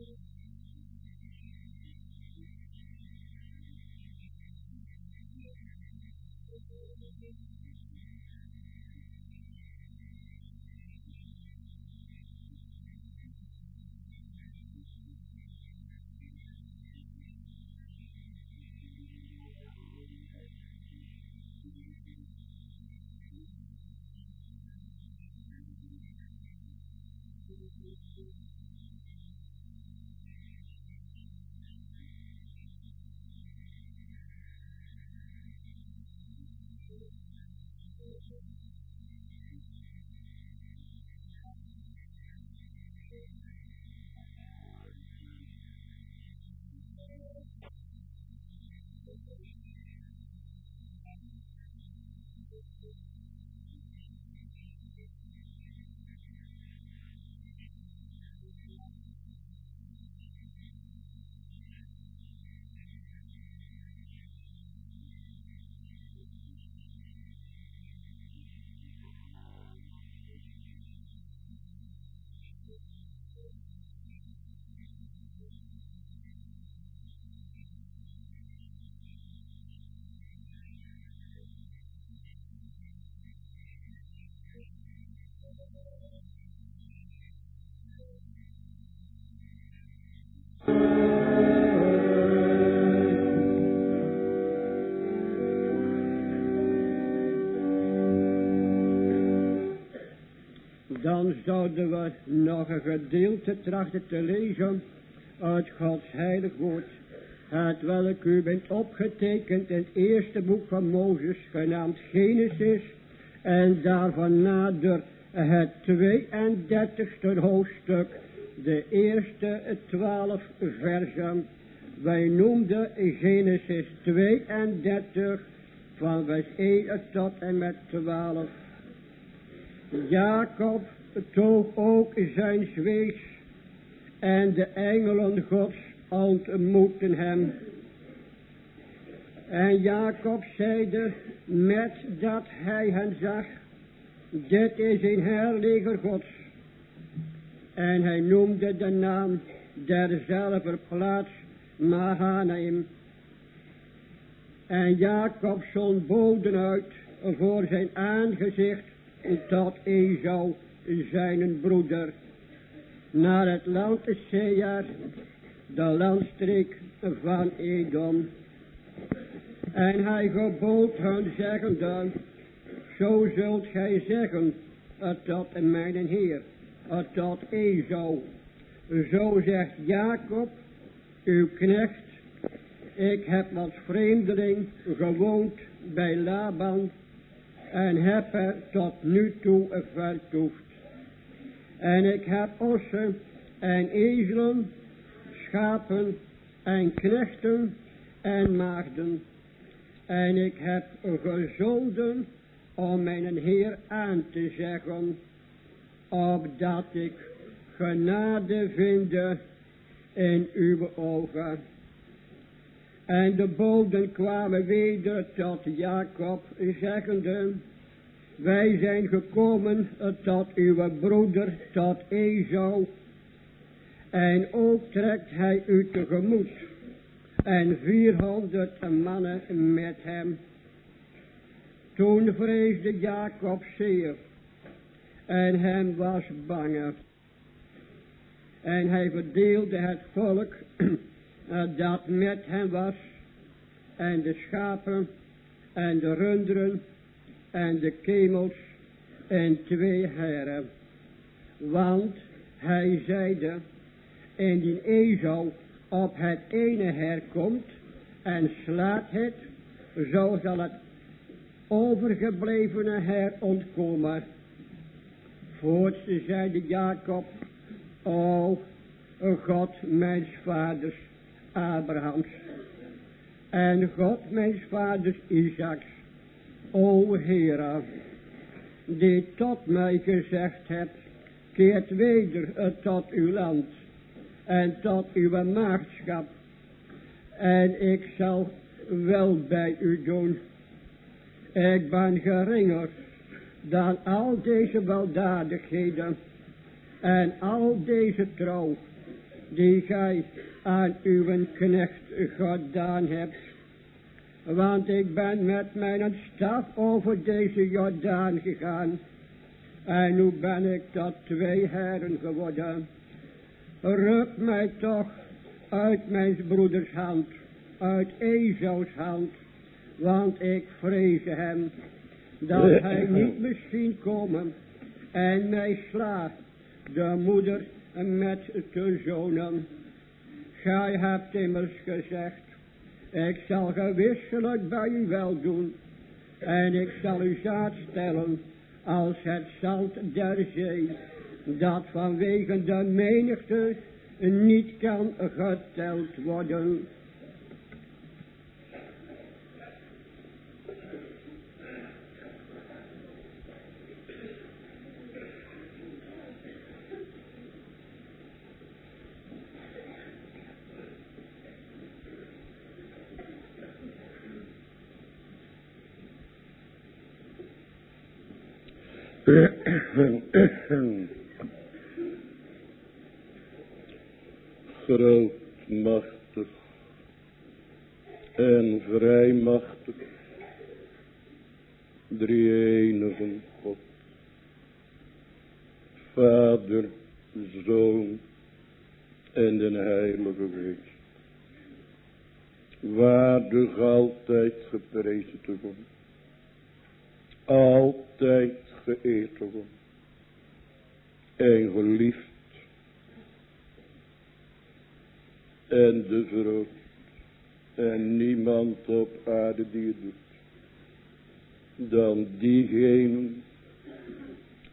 Dan Thank you. Zouden we nog een gedeelte trachten te lezen uit Gods heilig woord. Het welk u bent opgetekend in het eerste boek van Mozes, genaamd Genesis. En daarvan nader het 32e hoofdstuk, de eerste twaalf versen. Wij noemden Genesis 32 van vers 1 tot en met 12. Jacob toog ook zijn zwees en de engelen gods ontmoeten hem. En Jacob zeide met dat hij hen zag, dit is een herleger gods. En hij noemde de naam derzelfde plaats Mahanaim. En Jacob zond boden uit voor zijn aangezicht tot Esau, zijn broeder, naar het land Seir, de landstreek van Edom. En hij gebood hun zeggende, zo zult gij zeggen, tot mijn Heer, tot Esau. Zo zegt Jacob, uw knecht, ik heb als vreemdeling gewoond bij Laban en heb er tot nu toe vertoefd. En ik heb ossen en ezelen, schapen en knechten en maagden. En ik heb gezonden om mijn Heer aan te zeggen, opdat ik genade vinde in uw ogen. En de boden kwamen weder tot Jacob, zeggende, wij zijn gekomen tot uw broeder, tot Esau. En ook trekt hij u tegemoet. En vierhonderd mannen met hem. Toen vreesde Jacob zeer. En hem was bange. En hij verdeelde het volk dat met hem was. En de schapen en de runderen en de kemels en twee heren. Want hij zeide, indien Esau op het ene herkomt en slaat het, zo zal het overgeblevene her ontkomen. Voorts zeide Jacob, o God mijn vaders Abrahams en God mijn vaders Isaacs, o Heere, die tot mij gezegd hebt, keert weder tot uw land en tot uw maagschap en ik zal wel bij u doen. Ik ben geringer dan al deze weldadigheden en al deze trouw die gij aan uw knecht gedaan hebt. Want ik ben met mijn staf over deze Jordaan gegaan. En nu ben ik tot twee heren geworden. Ruk mij toch uit mijn broeders hand, uit Ezo's hand, want ik vrees hem, dat hij niet misschien komen en mij slaat, de moeder met de zonen. Gij hebt immers gezegd, ik zal gewisselijk bij u wel doen, en ik zal u zaad stellen als het zand der zee, dat vanwege de menigte niet kan geteld worden. Groot, machtig en vrijmachtig, drie enige God, Vader, Zoon en de Heilige Geest, waardig altijd geprezen te worden, altijd geëerd te worden en geliefd en de verhoogd en niemand op aarde die het doet dan diegene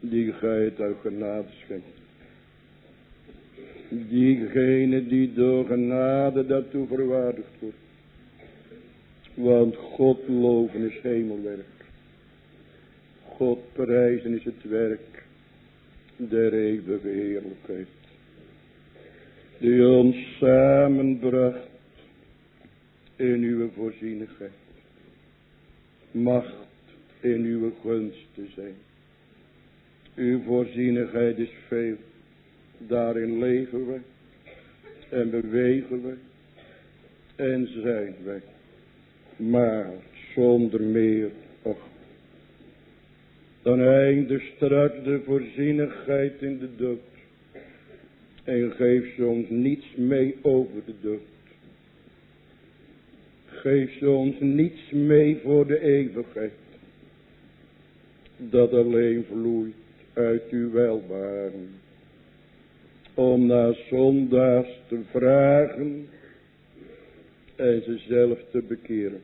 die gij het uit genade schenkt. Diegene die door genade daartoe verwaardigd wordt. Want God loven is hemelwerk. God prijzen is het werk der eeuwige heerlijkheid. Die ons samenbracht in uw voorzienigheid. Macht in uw gunst te zijn. Uw voorzienigheid is veel. Daarin leven we en bewegen we en zijn wij. Maar zonder meer, dan eindigt straks de voorzienigheid in de dood. En geef ze ons niets mee over de dood. Geef ze ons niets mee voor de eeuwigheid. Dat alleen vloeit uit uw welbaren. Om naar zondaars te vragen en ze zelf te bekeren.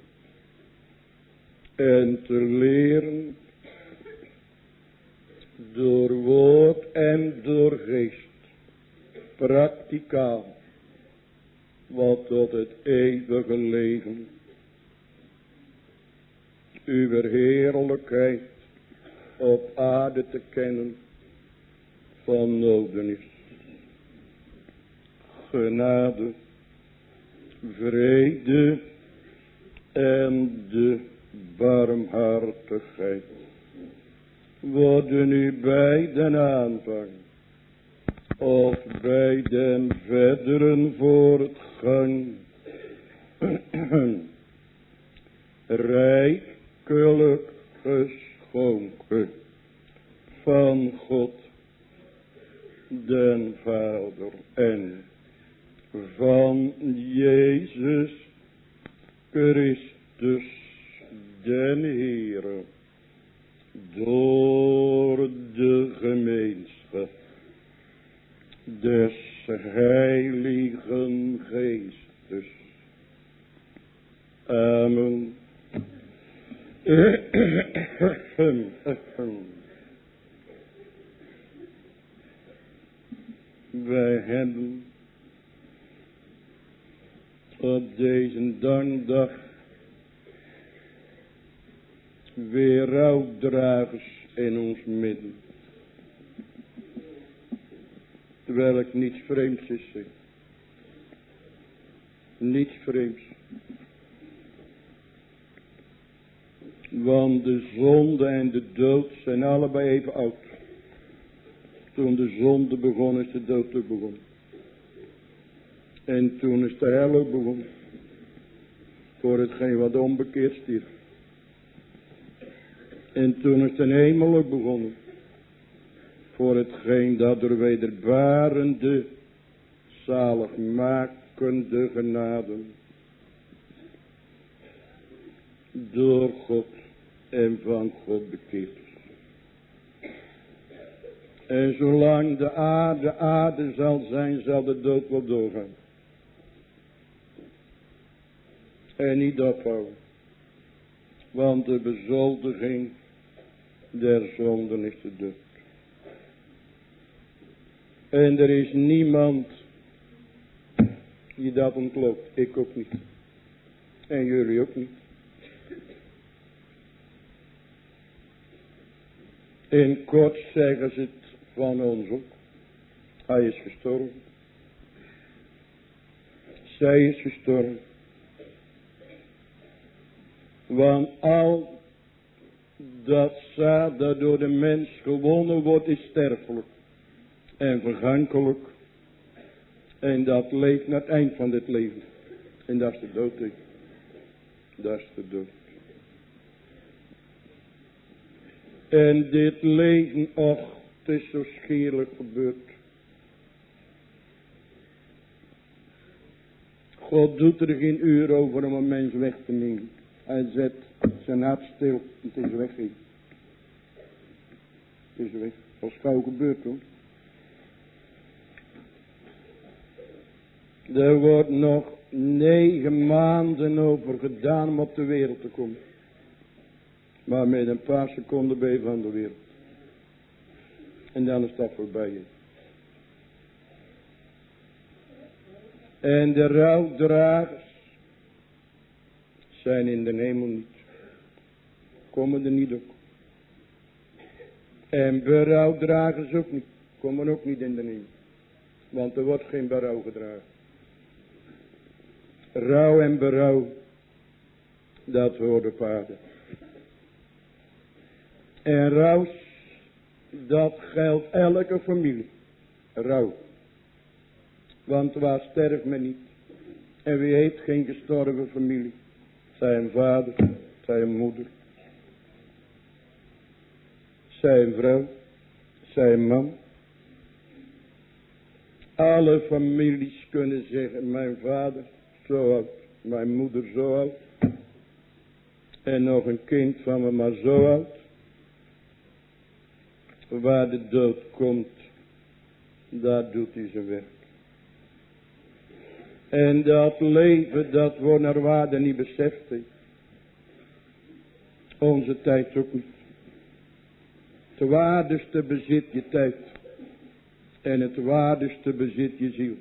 En te leren door woord en door geest, prakticaal, wat tot het eeuwige leven, uw heerlijkheid op aarde te kennen van noden is. Genade, vrede en de barmhartigheid worden nu bij den aanvang of bij den verderen voortgang. Rijkelijk geschonken van God den Vader en van Jezus Christus den Heere door de gemeenschap des heiligen geestes. Amen. Wij hebben op deze dankdag weer rouwdragers in ons midden. Terwijl ik niets vreemds is. Niets vreemds. Want de zonde en de dood zijn allebei even oud. Toen de zonde begon is de dood ook begonnen. En toen is de hel ook begonnen. Voor hetgeen wat onbekeerd stierf. En toen is hemel ook begonnen. Voor hetgeen dat er wederbarende, zaligmakende genaden. Door God en van God bekeerd. En zolang de aarde aarde zal zijn, zal de dood wel doorgaan. En niet ophouden. Want de bezoldiging der zonden is de dood. En er is niemand die dat ontloopt. Ik ook niet. En jullie ook niet. In kort zeggen ze het van ons ook. Hij is gestorven. Zij is gestorven. Want al dat zaad dat door de mens gewonnen wordt is sterfelijk en vergankelijk. En dat leeft naar het eind van dit leven. En dat is de dood. Dat is de dood. En dit leven, och, het is zo schierlijk gebeurd. God doet er geen uur over om een mens weg te nemen. Hij zet zijn hart stil. Het is weg. Het is weg. Als gauw gebeurd hoor. Er wordt nog negen maanden over gedaan om op de wereld te komen. Maar met een paar seconden je van de wereld. En dan is dat voorbij. En de rouwdragers zijn in de hemel. Komen er niet op. En berouwdragers ook niet. Komen ook niet in de hemel. Want er wordt geen berouw gedragen. Rouw en berouw. Dat de vader. En rouw, dat geldt elke familie. Rouw. Want waar sterft men niet? En wie heeft geen gestorven familie? Zijn vader, zijn moeder. Zijn vrouw, zijn man. Alle families kunnen zeggen, mijn vader zo oud, mijn moeder zo oud. En nog een kind van me maar zo oud. Waar de dood komt, daar doet hij zijn werk. En dat leven, dat wordt naar waarde niet beseft. Onze tijd ook niet. Het waardigste bezit je tijd. En het waardigste bezit je ziel.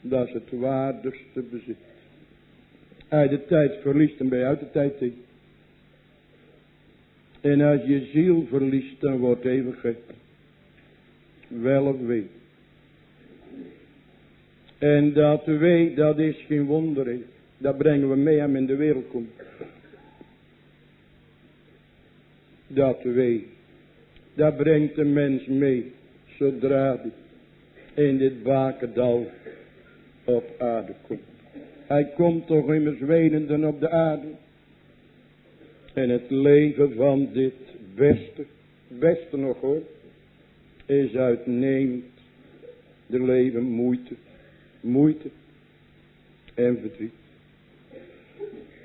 Dat is het waardigste bezit. Als de tijd verliest, dan ben je uit de tijd in. En als je ziel verliest, dan wordt eeuwigheid. Wel of wee. En dat wee, dat is geen wonder. Dat brengen we mee hem in de wereld komt. Dat weet. Dat brengt de mens mee. Zodra die in dit bakendal op aarde komt. Hij komt toch immers wenenden op de aarde. En het leven van dit beste, beste nog hoor, is uitnemend de leven moeite, moeite en verdriet.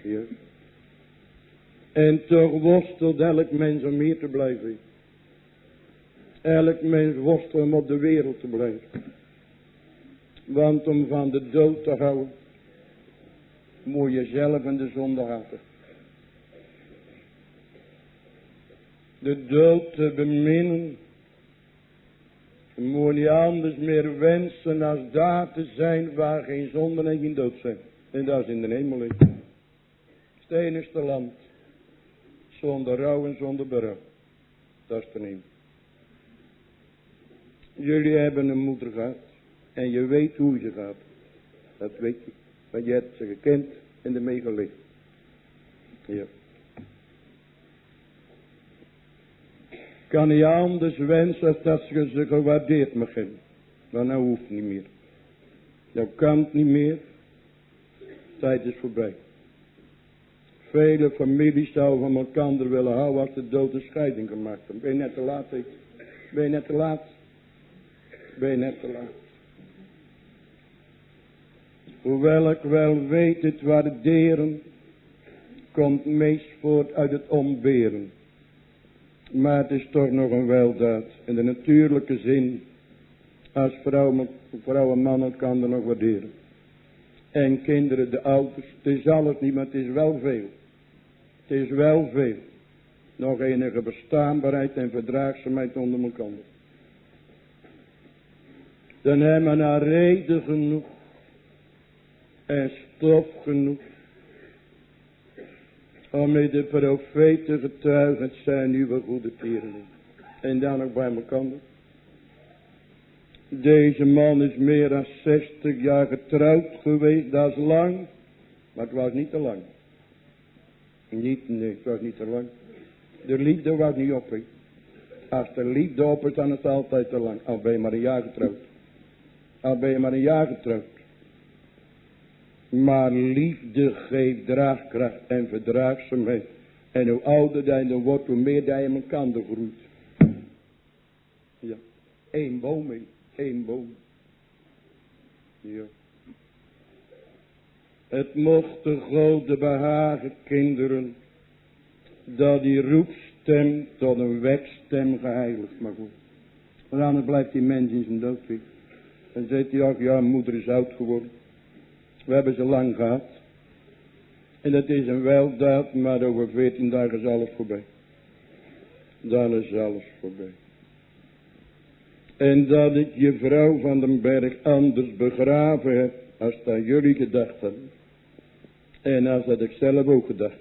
Ja. En toch worstelt elk mens om hier te blijven. Elk mens worstelt om op de wereld te blijven. Want om van de dood te houden, moet je zelf in de zonde haten. De dood te beminnen, moet je anders meer wensen als daar te zijn waar geen zonde en geen dood zijn. En dat is in de hemel. Het enigste land. Zonder rouw en zonder berouw. Dat is te. Jullie hebben een moeder gehad. En je weet hoe ze gaat. Dat weet je. Want je hebt ze gekend en ermee geleefd. Ja. Kan niet anders wensen dat ze ze gewaardeerd mag hebben. Maar nou hoeft niet meer. Dat kan het niet meer. Tijd is voorbij. Vele families zouden van elkaar willen houden als de dood een scheiding gemaakt hebben. Ben je net te laat? Ben je net te laat? Ben je net te laat? Hoewel ik wel weet het waarderen, komt meest voort uit het omberen. Maar het is toch nog een weldaad. In de natuurlijke zin, als vrouw, vrouw en man kan er nog waarderen. En kinderen, de ouders, het is alles niet, maar het is wel veel. Het is wel veel. Nog enige bestaanbaarheid en verdraagzaamheid onder elkaar. Dan hebben we naar reden genoeg en stof genoeg. Om met de profeten getuigen, zijn uw goede tierenling. En dan nog bij elkaar. Deze man is meer dan 60 jaar getrouwd geweest, dat is lang. Maar het was niet te lang. Niet, nee, het was niet te lang. De liefde was niet op. He. Als de liefde op is, dan is het altijd te lang. Al ben je maar een jaar getrouwd. Al ben je maar een jaar getrouwd. Maar liefde geeft draagkracht en verdraagzaamheid. En hoe ouder je wordt, hoe meer je in elkaar groeit. Ja, één boom, één boom. Ja. Het mocht de grote behagen kinderen, dat die roepstem tot een wekstem geheiligd mag worden. Want anders blijft die mens in zijn dood En zegt hij ook, ja moeder is oud geworden. We hebben ze lang gehad. En dat is een weldaad, maar over veertien dagen is alles voorbij. Dan is alles voorbij. En dat ik je vrouw van den berg anders begraven heb, als dat jullie gedacht. En als dat ik zelf ook gedacht.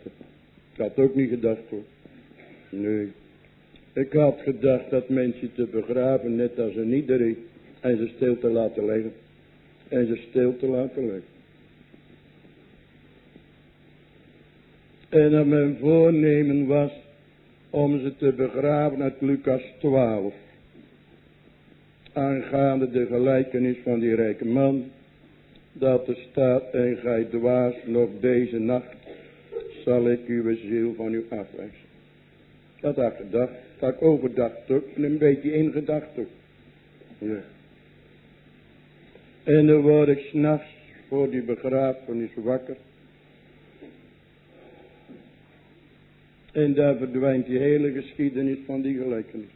Ik had ook niet gedacht hoor. Nee. Ik had gedacht dat mensen te begraven, net als een iedereen. En ze stil te laten liggen. En ze stil te laten liggen. En dat mijn voornemen was om ze te begraven uit Lucas 12. Aangaande de gelijkenis van die rijke man. Dat er staat en gij dwaas nog deze nacht zal ik uw ziel van u afwijzen. Dat had ik gedacht. Dat ik overdacht ook. En een beetje ingedacht ook. Ja. En dan word ik s'nachts voor die begrafenis wakker. En daar verdwijnt die hele geschiedenis van die gelijkenis.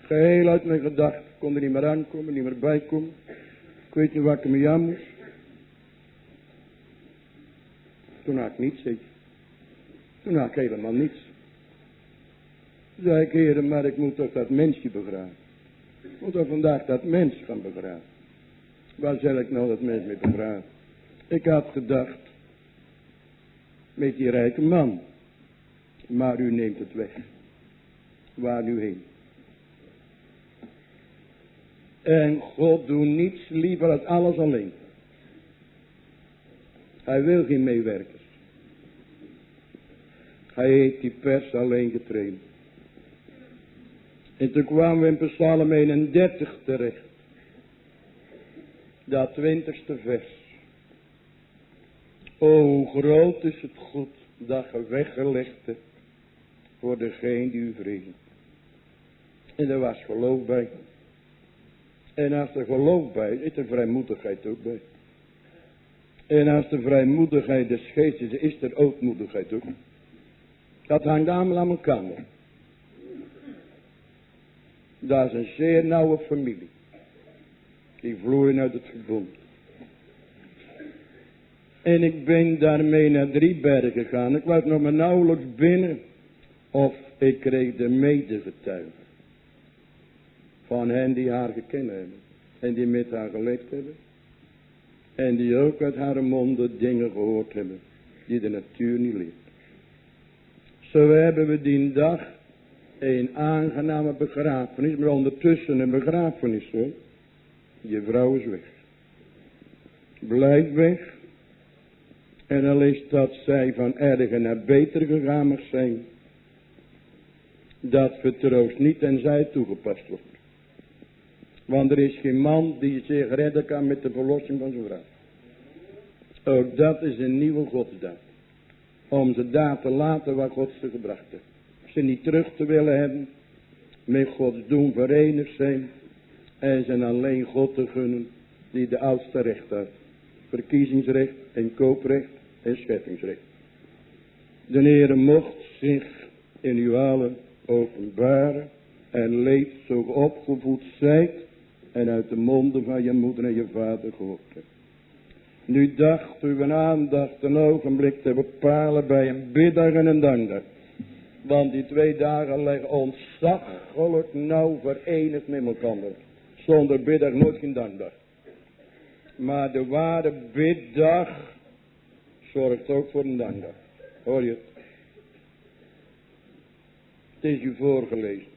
Geheel uit mijn gedachten. Kon er niet meer aankomen, niet meer bijkomen. Weet niet wat ik me aan. Toen had ik niets, zeg Toen had ik helemaal niets. Toen zei ik, heren, maar ik moet toch dat mensje begraven. Ik moet toch vandaag dat mens gaan begraven. Waar zal ik nou dat mens mee begraven? Ik had gedacht, met die rijke man. Maar u neemt het weg. Waar nu heen? En God doet niets liever dan alles alleen. Hij wil geen meewerkers. Hij heeft die pers alleen getraind. En toen kwamen we in Psalm 31 terecht. Dat twintigste vers. O, groot is het goed dat je weggelegd hebt voor degene die u vrezen. En er was geloof bij. En als er geloof bij is, er vrijmoedigheid ook bij. En als de vrijmoedigheid des is, er ootmoedigheid ook. Dat hangt allemaal aan elkaar. Dat is een zeer nauwe familie. Die vloeien uit het verbond. En ik ben daarmee naar drie bergen gegaan. Ik was nog maar nauwelijks binnen. Of ik kreeg de medegetuigen. Van hen die haar gekend hebben. En die met haar geleefd hebben. En die ook uit haar monden dingen gehoord hebben. Die de natuur niet leert. Zo hebben we die dag een aangename begrafenis. Maar ondertussen een begrafenis hoor. Je vrouw is weg. Blijf weg. En dan is dat zij van erger naar beter gegaan mag zijn. Dat vertroost niet en zij toegepast wordt. Want er is geen man die zich redden kan met de verlossing van zijn vrouw. Ook dat is een nieuwe godsdaad. Om ze daar te laten wat God ze gebracht heeft. Ze niet terug te willen hebben. Met Gods doen verenigd zijn. En ze alleen God te gunnen die de oudste recht had. Verkiezingsrecht en kooprecht en scheppingsrecht. De Heere mocht zich in uw allen openbaren. En leeft zo opgevoed zijt. En uit de monden van je moeder en je vader gehoord. Nu dacht u een aandacht een ogenblik te bepalen bij een biddag en een dankdag. Want die twee dagen leggen ontzaglijk nauw verenigd met elkaar. Zonder biddag nooit geen dankdag. Maar de ware biddag zorgt ook voor een dankdag. Hoor je het? Het is u voorgelezen.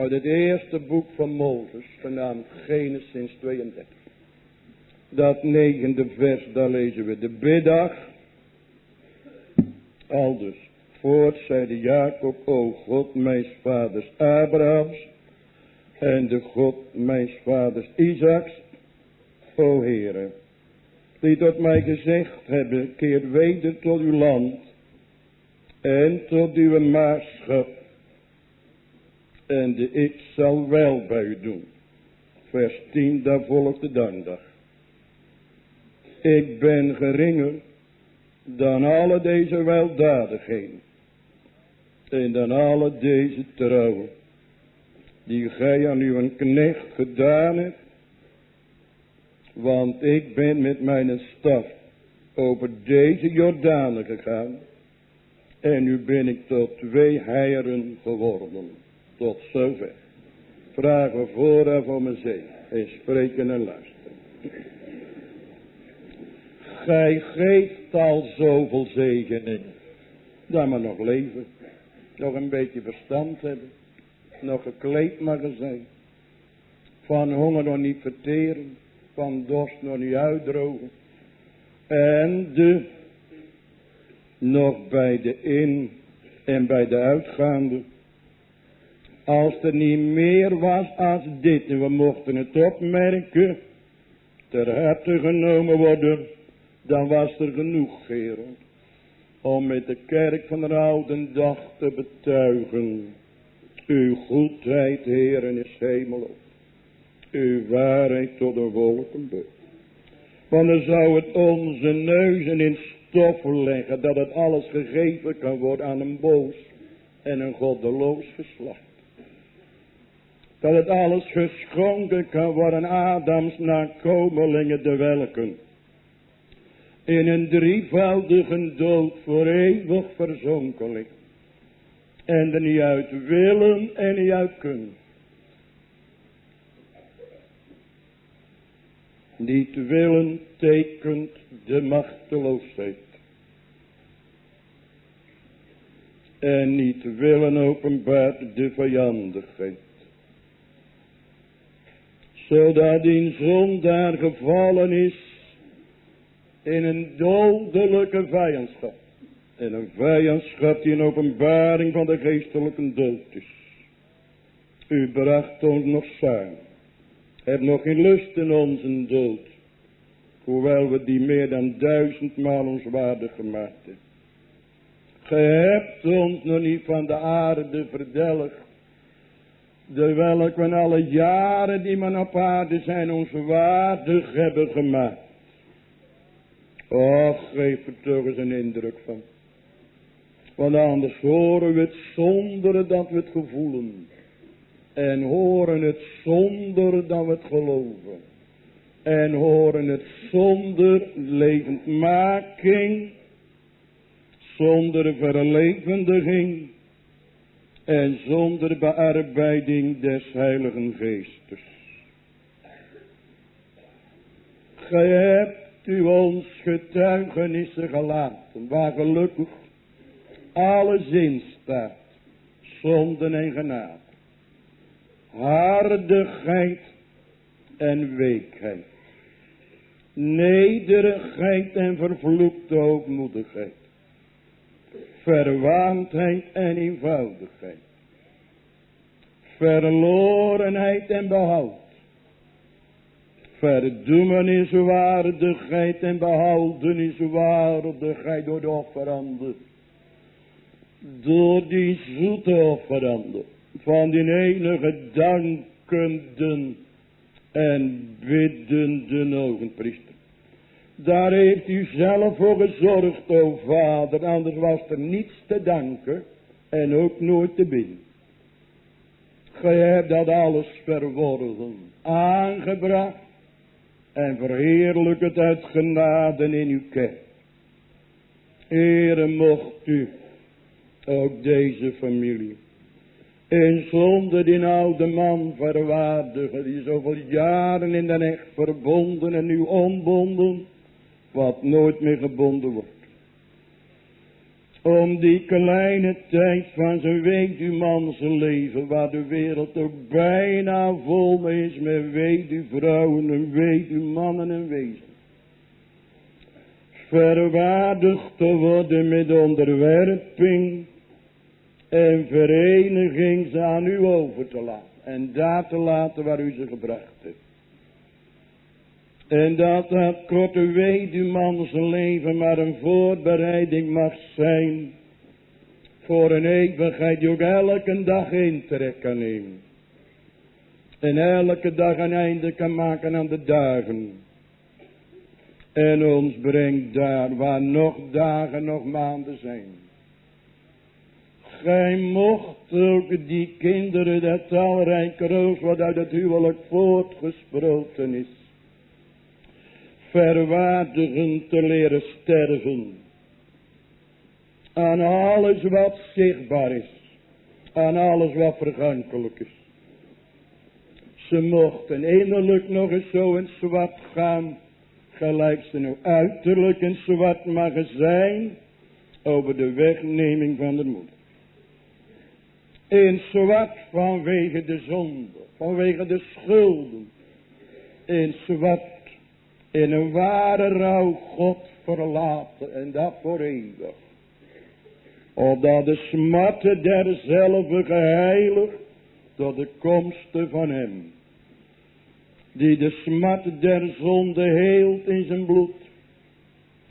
Uit het eerste boek van Mozes, genaamd Genesis 32. Dat negende vers, daar lezen we de biddag. Aldus, voort zeide Jacob, o God, mijn vaders Abrahams, en de God, mijn vaders Isaacs, o Heere, die tot mij gezegd hebben, keer weder tot uw land, en tot uw maatschap, en de ik zal wel bij u doen. Vers 10, daar volgt de dankdag. Ik ben geringer dan alle deze weldadigheden. En dan alle deze trouwen. Die gij aan uw knecht gedaan hebt. Want ik ben met mijn staf over deze Jordanen gegaan. En nu ben ik tot twee heieren geworden. Tot zover. Vragen vooraf om een zee. En spreken en luisteren. Gij geeft al zoveel zegening. Dat maar nog leven. Nog een beetje verstand hebben. Nog gekleed mag zijn. Van honger nog niet verteren. Van dorst nog niet uitdrogen. En de nog bij de in en bij de uitgaande. Als er niet meer was als dit, en we mochten het opmerken, ter harte genomen worden, dan was er genoeg, heren, om met de kerk van de oude dag te betuigen. Uw goedheid, heren, is hemel Uw waarheid tot de wolken Want dan zou het onze neuzen in stof leggen, dat het alles gegeven kan worden aan een boos en een goddeloos geslacht. Dat het alles geschonken kan worden Adams nakomelingen de welken in een drievoudige dood voor eeuwig verzonken. En er niet uit willen en niet uit kunnen. Niet willen tekent de machteloosheid. En niet willen openbaart de vijandigheid. Zodat in zondaar gevallen is In een dodelijke vijandschap. En een vijandschap die een openbaring van de geestelijke dood is. U bracht ons nog samen. Heb nog geen lust in onze dood. Hoewel we die meer dan duizendmaal ons waardig gemaakt hebben. Ge hebt ons nog niet van de aarde verdelgd. De we alle jaren die men op aarde zijn ons waardig hebben gemaakt. Och, geef er toch eens een indruk van. Want anders horen we het zonder dat we het gevoelen. En horen het zonder dat we het geloven. En horen het zonder levendmaking. Zonder verlevendiging. En zonder bearbeiding des heiligen geestes. Gij hebt u ons getuigenissen gelaten. Waar gelukkig alles in staat. Zonden en genade. Hardigheid en weekheid. Nederigheid en vervloekte hoogmoedigheid. Verwaandheid en eenvoudigheid. Verlorenheid en behoud. Verdoemenis waardigheid en behoudenis waardigheid door de offeranden door die zoete offeranden van die enige dankenden en biddenden ogenpriester. Daar heeft u zelf voor gezorgd, o vader, anders was er niets te danken en ook nooit te bidden. Gij hebt dat alles verworven, aangebracht en verheerlijk het uit genade in uw kerk. Ere mocht u ook deze familie. En zonder die oude man verwaardigen, die zoveel jaren in de echt verbonden en nu onbonden, wat nooit meer gebonden wordt. Om die kleine tijd van zijn weduwman zijn leven, waar de wereld ook bijna vol is met weduwvrouwen en weduwmannen en wezen verwaardigd te worden met onderwerping en vereniging ze aan u over te laten. En daar te laten waar u ze gebracht hebt. En dat dat korte zijn leven maar een voorbereiding mag zijn. Voor een eeuwigheid die ook elke dag intrek kan nemen. En elke dag een einde kan maken aan de dagen. En ons brengt daar waar nog dagen, nog maanden zijn. Gij mocht ook die kinderen, dat talrijke roos wat uit het huwelijk voortgesproten is. Verwaardigen te leren sterven. Aan alles wat zichtbaar is. Aan alles wat vergankelijk is. Ze mochten innerlijk nog eens zo in zwart gaan gelijk ze nu uiterlijk een zwart magazijn over de wegneming van de moeder. In zwart vanwege de zonde, vanwege de schulden. In zwart, in een ware rouw God verlaten en dat voor eeuwig. Opdat de smatten derzelfde geheiligd tot de komsten van hem die de smart der zonde heelt in zijn bloed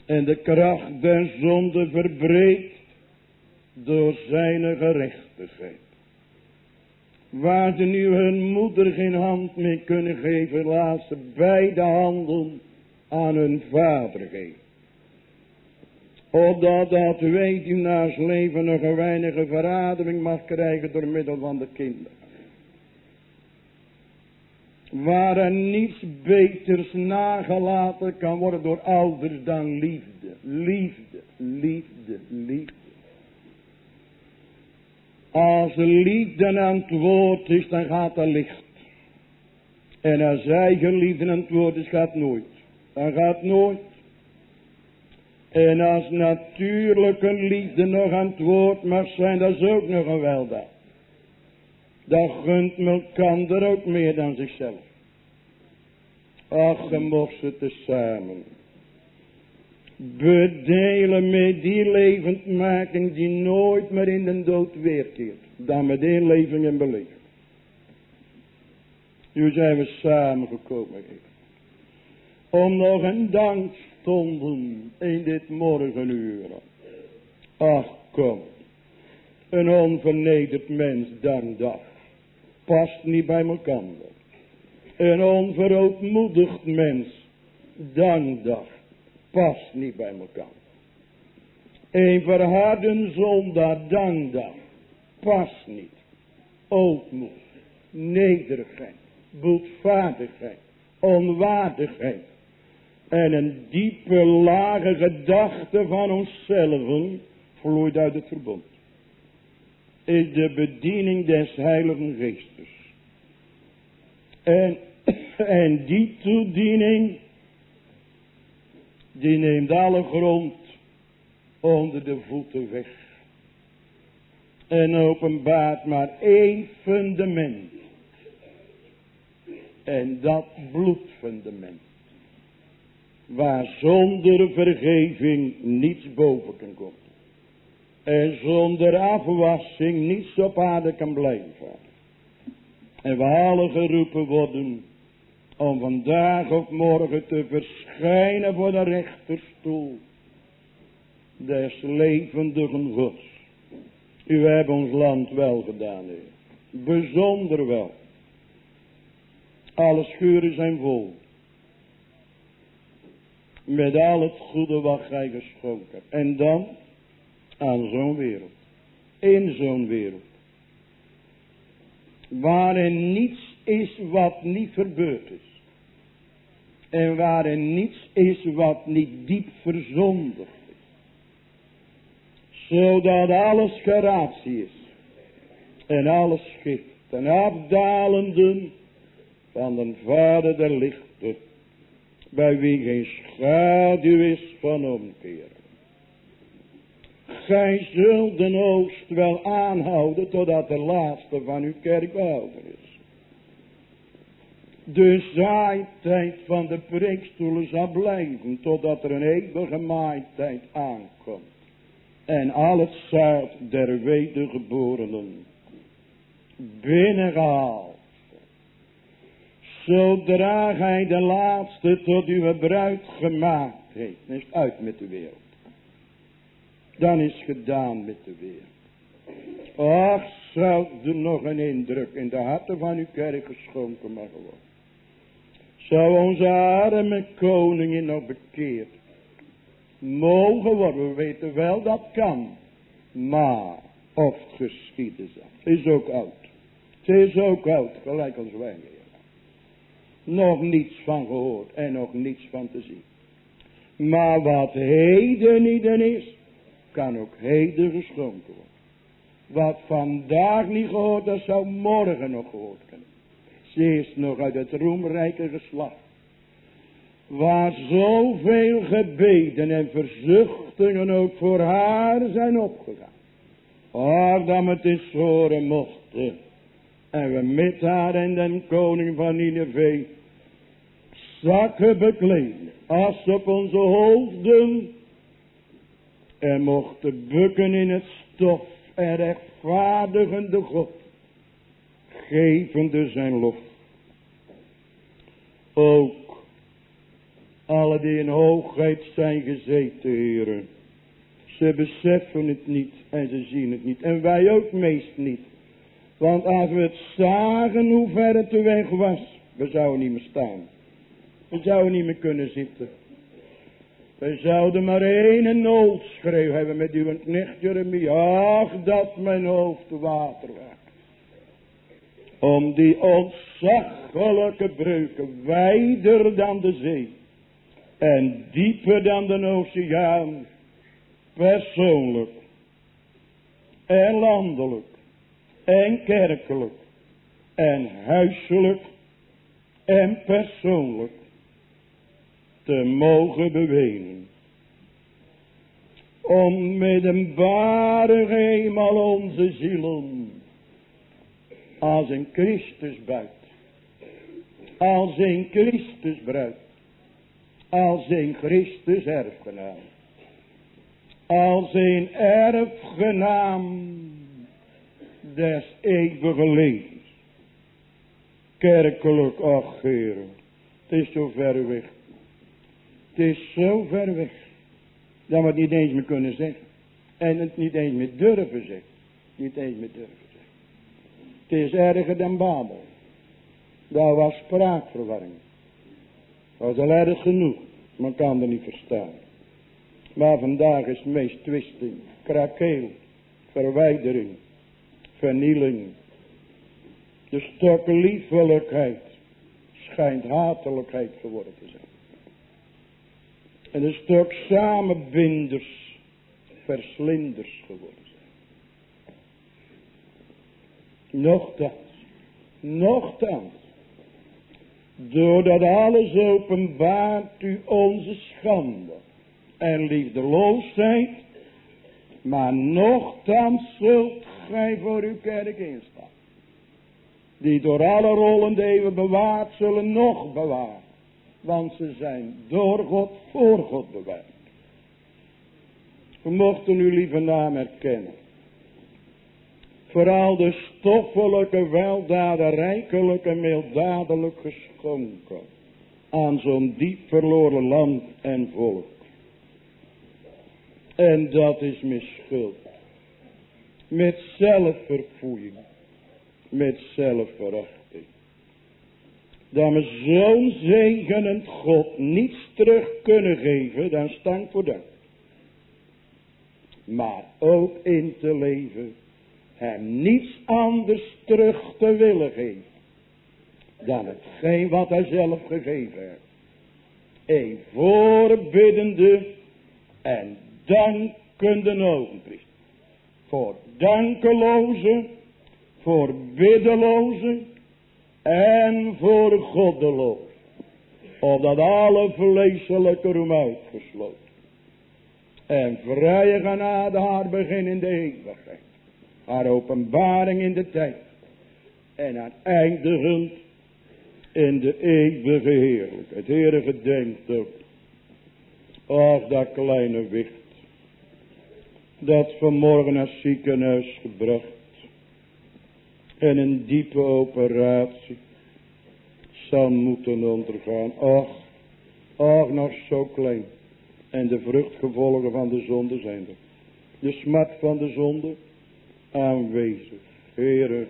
en de kracht der zonde verbreekt door zijn gerechtigheid. Waar ze nu hun moeder geen hand meer kunnen geven, laat ze beide handen aan hun vader geven. Opdat dat weduwnaars leven nog een weinige verademing mag krijgen door middel van de kinderen waar er niets beters nagelaten kan worden door ouders dan liefde. Liefde, liefde, liefde. Als liefde aan het woord is, dan gaat er licht. En als eigen liefde aan het woord is, gaat nooit. Dan gaat nooit. En als natuurlijke liefde nog aan het woord mag zijn, dat is ook nog een weldaad. Dat gunt elkaar ook meer dan zichzelf. Ach, je mocht ze tezamen. bedelen met die levendmaking die nooit meer in de dood weerkeert. Dan met inleving en beleving. Nu zijn we samengekomen. Om nog een dankstonden in dit morgenuur. Ach, kom. Een onvernederd mens dankdag. Past niet bij elkaar. Een onverootmoedigd mens dankdag. Past niet bij elkaar. Een verharden zondaar dankdag. Past niet. Ootmoed. Nederigheid boetvaardigheid, onwaardigheid en een diepe lage gedachte van onszelf vloeit uit het verbond. Is de bediening des Heiligen Geestes. En, die toediening, die neemt alle grond onder de voeten weg. En openbaart maar één fundament en dat bloedfundament. Waar zonder vergeving niets boven kan komen. En zonder afwassing niets op aarde kan blijven. En we alle geroepen worden om vandaag of morgen te verschijnen voor de rechterstoel des levendigen Gods. U hebt ons land wel gedaan, heer. Bijzonder wel. Alle schuren zijn vol. Met al het goede wat gij geschonken En dan aan zo'n wereld. In zo'n wereld. Waarin niets is wat niet verbeurd is. En waarin niets is wat niet diep verzondigd is. Zodat alles geratie is. En alles schikt. En afdalenden van den Vader der lichten, bij wie geen schaduw is van omkeren. Gij zult de oost wel aanhouden totdat de laatste van uw kerk behouden is. De zaaitijd van de preekstoelen zal blijven totdat er een eeuwige maaitijd aankomt. En al het zaad der wedergeborenen binnengehaald Zodra gij de laatste tot uw bruid gemaakt heeft. Is het uit met de wereld. Dan is gedaan met de wereld. Ach, zou er nog een indruk in de harten van uw kerk geschonken mogen worden. Zou onze arme koningin nog bekeerd mogen worden. We weten wel dat kan. Maar of het geschieden zal. Is ook oud. Het is ook oud, gelijk als wij nog niets van gehoord en nog niets van te zien. Maar wat heden niet is, kan ook heden geschonken worden. Wat vandaag niet gehoord, dat zou morgen nog gehoord kunnen. Ze is nog uit het roemrijke geslacht. Waar zoveel gebeden en verzuchtingen ook voor haar zijn opgegaan. Dat we het eens horen mochten. En we met haar en den koning van Nineveh zakken bekleden, als op onze hoofden, en mochten bukken in het stof en rechtvaardigende God, gevende zijn lof. Ook alle die in hoogheid zijn gezeten, heren, ze beseffen het niet en ze zien het niet. En wij ook meest niet. Want als we het zagen hoe ver het de weg was, we zouden niet meer staan. We zouden niet meer kunnen zitten. We zouden maar één noodschreeuw hebben met uw knecht Jeremia. Ach, dat mijn hoofd water werd. Om die ontzaglijke breuken, wijder dan de zee. En dieper dan de oceaan. Persoonlijk. En landelijk. En kerkelijk. En huiselijk. En persoonlijk te mogen bewenen. Om met een waardig eenmaal onze zielen als een Christus buit. Als een Christus bruid. Als een Christus erfgenaam als een erfgenaam des eeuwige levens. Kerkelijk, ach heren, het is zo ver weg. Is zo ver weg, dat we het niet eens meer kunnen zeggen. En het niet eens meer durven zeggen. Niet eens meer durven zeggen. Het is erger dan Babel. Daar was spraakverwarring. Dat was al erg genoeg. Men kan er niet verstaan. Maar vandaag is het meest twisting, krakeel, verwijdering, vernieling. De stuk liefelijkheid schijnt hatelijkheid geworden te zijn. En een stuk samenbinders, verslinders geworden zijn. Nochtans, nochtans, doordat alles openbaart u onze schande en liefdeloosheid, maar nochtans zult gij voor uw kerk instaan. Die door alle rollen eeuwen bewaard zullen nog bewaard. Want ze zijn door God, voor God bewaard. We mochten uw lieve naam herkennen. Vooral de stoffelijke weldaden, rijkelijk en mildadelijk geschonken. Aan zo'n diep verloren land en volk. En dat is mijn schuld. Met zelfverfoeiing. Met zelfverachting. Dat we zo'n zegenend God niets terug kunnen geven dan stank voor dank. Maar ook in te leven. Hem niets anders terug te willen geven. Dan hetgeen wat hij zelf gegeven heeft. Een voorbiddende en dankende ogenblik. Voor dankelozen, voor biddelozen en voor goddelozen. Opdat alle vleeselijke roem uitgesloten. En vrije genade haar begin in de eeuwigheid. Haar openbaring in de tijd. En haar eindigend in de eeuwige heerlijkheid. Heere gedenkt. Och dat kleine wicht dat vanmorgen naar ziekenhuis gebracht. En een diepe operatie zal moeten ondergaan. Och, och nog zo klein. En de vruchtgevolgen van de zonde zijn er. De smart van de zonde aanwezig. Heere,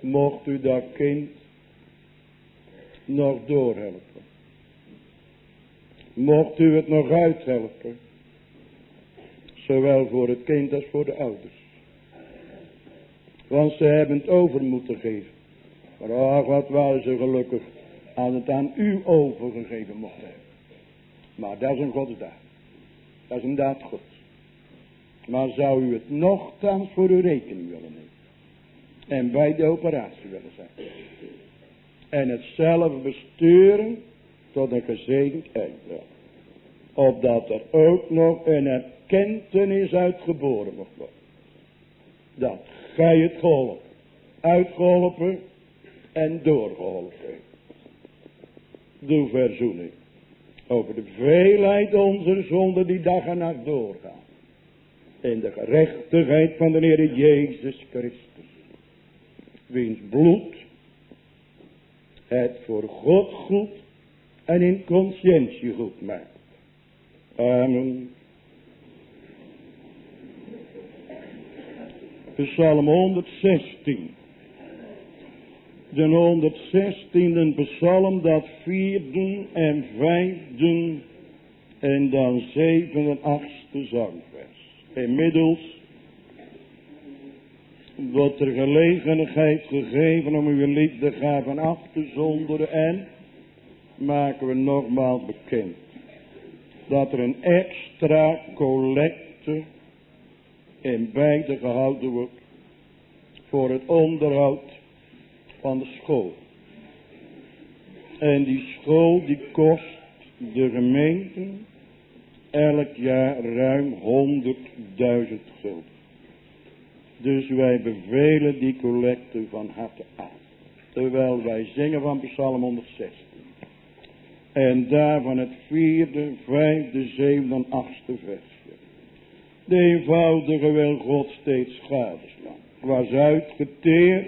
mocht u dat kind nog doorhelpen. Mocht u het nog uithelpen. Zowel voor het kind als voor de ouders. Want ze hebben het over moeten geven. Maar ach, wat waren ze gelukkig als het aan u overgegeven mocht hebben. Maar dat is een godsdaad. Dat is een daad gods. Maar zou u het nogthans voor uw rekening willen nemen. En bij de operatie willen zijn. En het zelf besturen tot een gezegend einde. Opdat er ook nog een erkentenis uitgeboren worden. Dat gij het geholpen, uitgeholpen en doorgeholpen. Doe verzoening over de veelheid onze zonden die dag en nacht doorgaan. In de gerechtigheid van de Heer Jezus Christus. Wiens bloed het voor God goed en in conscientie goed maakt. Amen. Psalm 116. De 116e psalm, dat vierde en vijfde en dan zevende en achtste zangvers. Inmiddels wordt er gelegenheid gegeven om uw liefdegaven af te zonderen en maken we nogmaals bekend dat er een extra collecte in beide gehouden wordt voor het onderhoud van de school. En die school die kost de gemeente elk jaar ruim 100.000 gulden. Dus wij bevelen die collecte van harte aan. Terwijl wij zingen van Psalm 116. En daarvan het vierde, vijfde, zevende en achtste vers. De eenvoudige wil God steeds gadeslaan. Ik was uitgeteerd,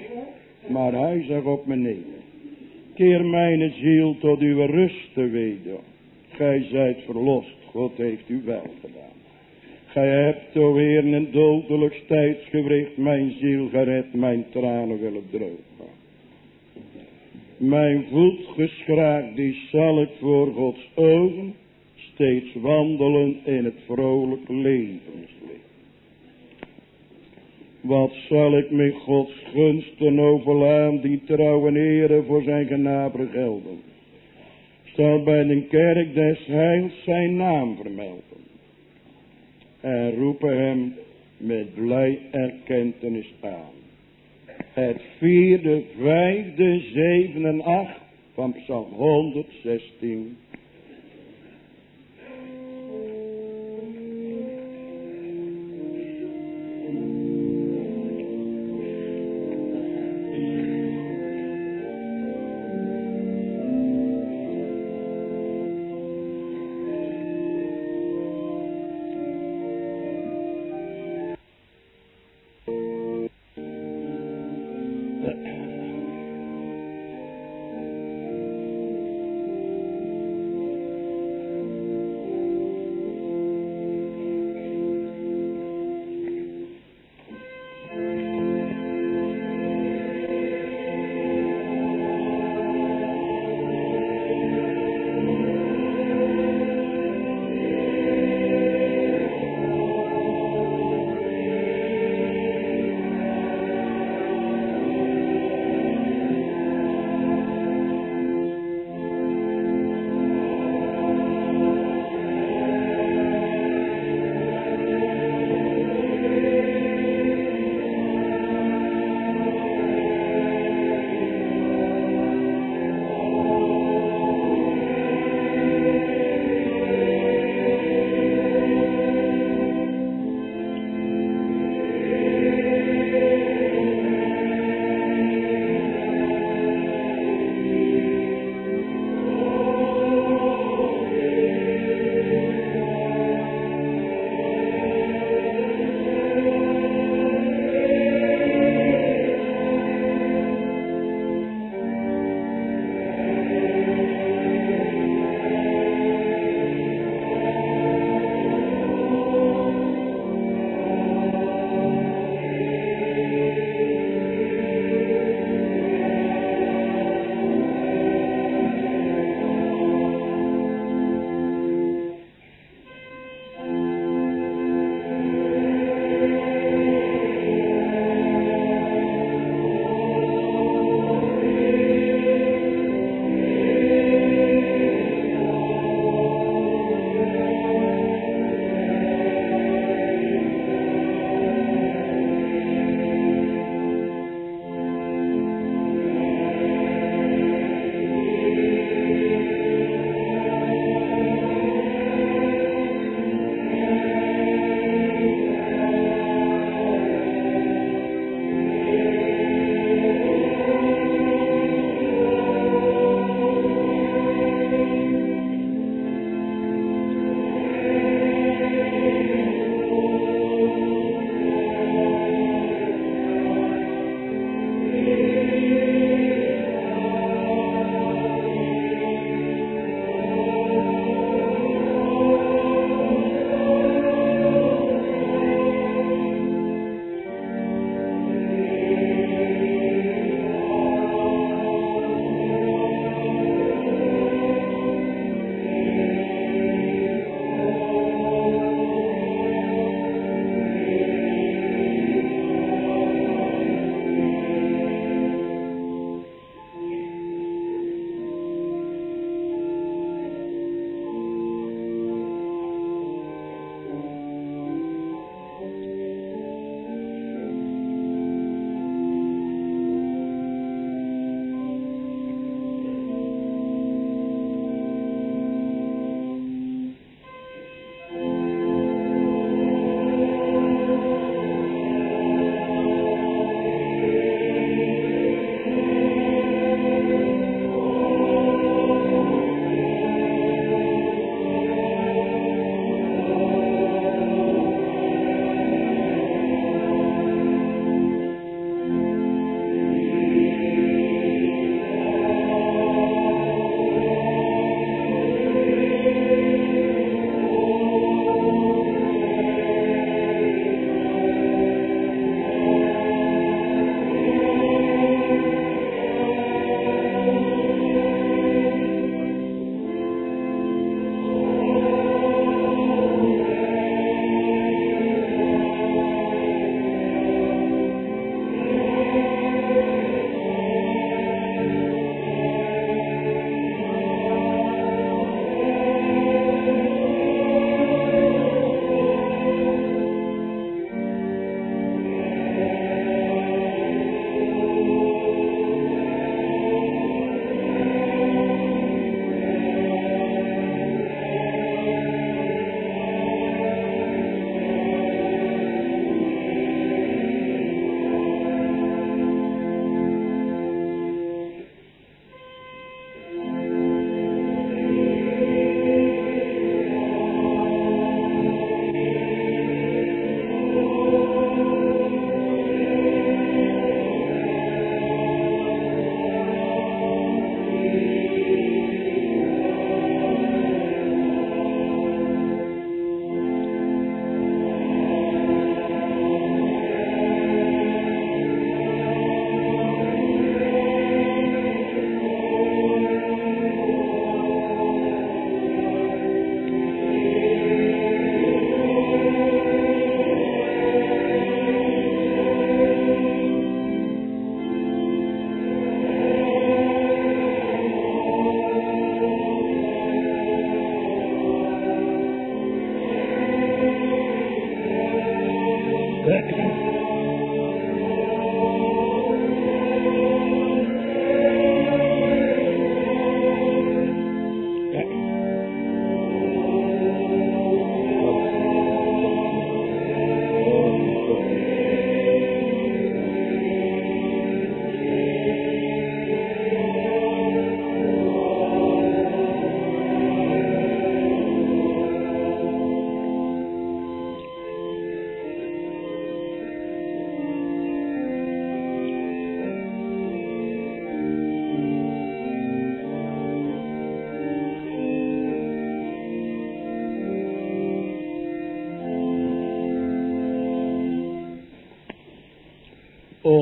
maar hij zag op me neer. Keer mijn ziel tot uw rust weder. Gij zijt verlost, God heeft u wel gedaan. Gij hebt, o een dodelijk tijdsgewricht mijn ziel gered, mijn tranen willen drogen. Mijn voet geschraakt, die zal ik voor Gods ogen steeds wandelen in het vrolijk levenslicht. Wat zal ik met Gods gunsten overlaan, die trouw en ere voor zijn genade gelden. Zal bij de kerk des heils zijn naam vermelden. En roepen hem met blij erkentenis aan. Het vierde, vijfde, zeven en acht van Psalm 116.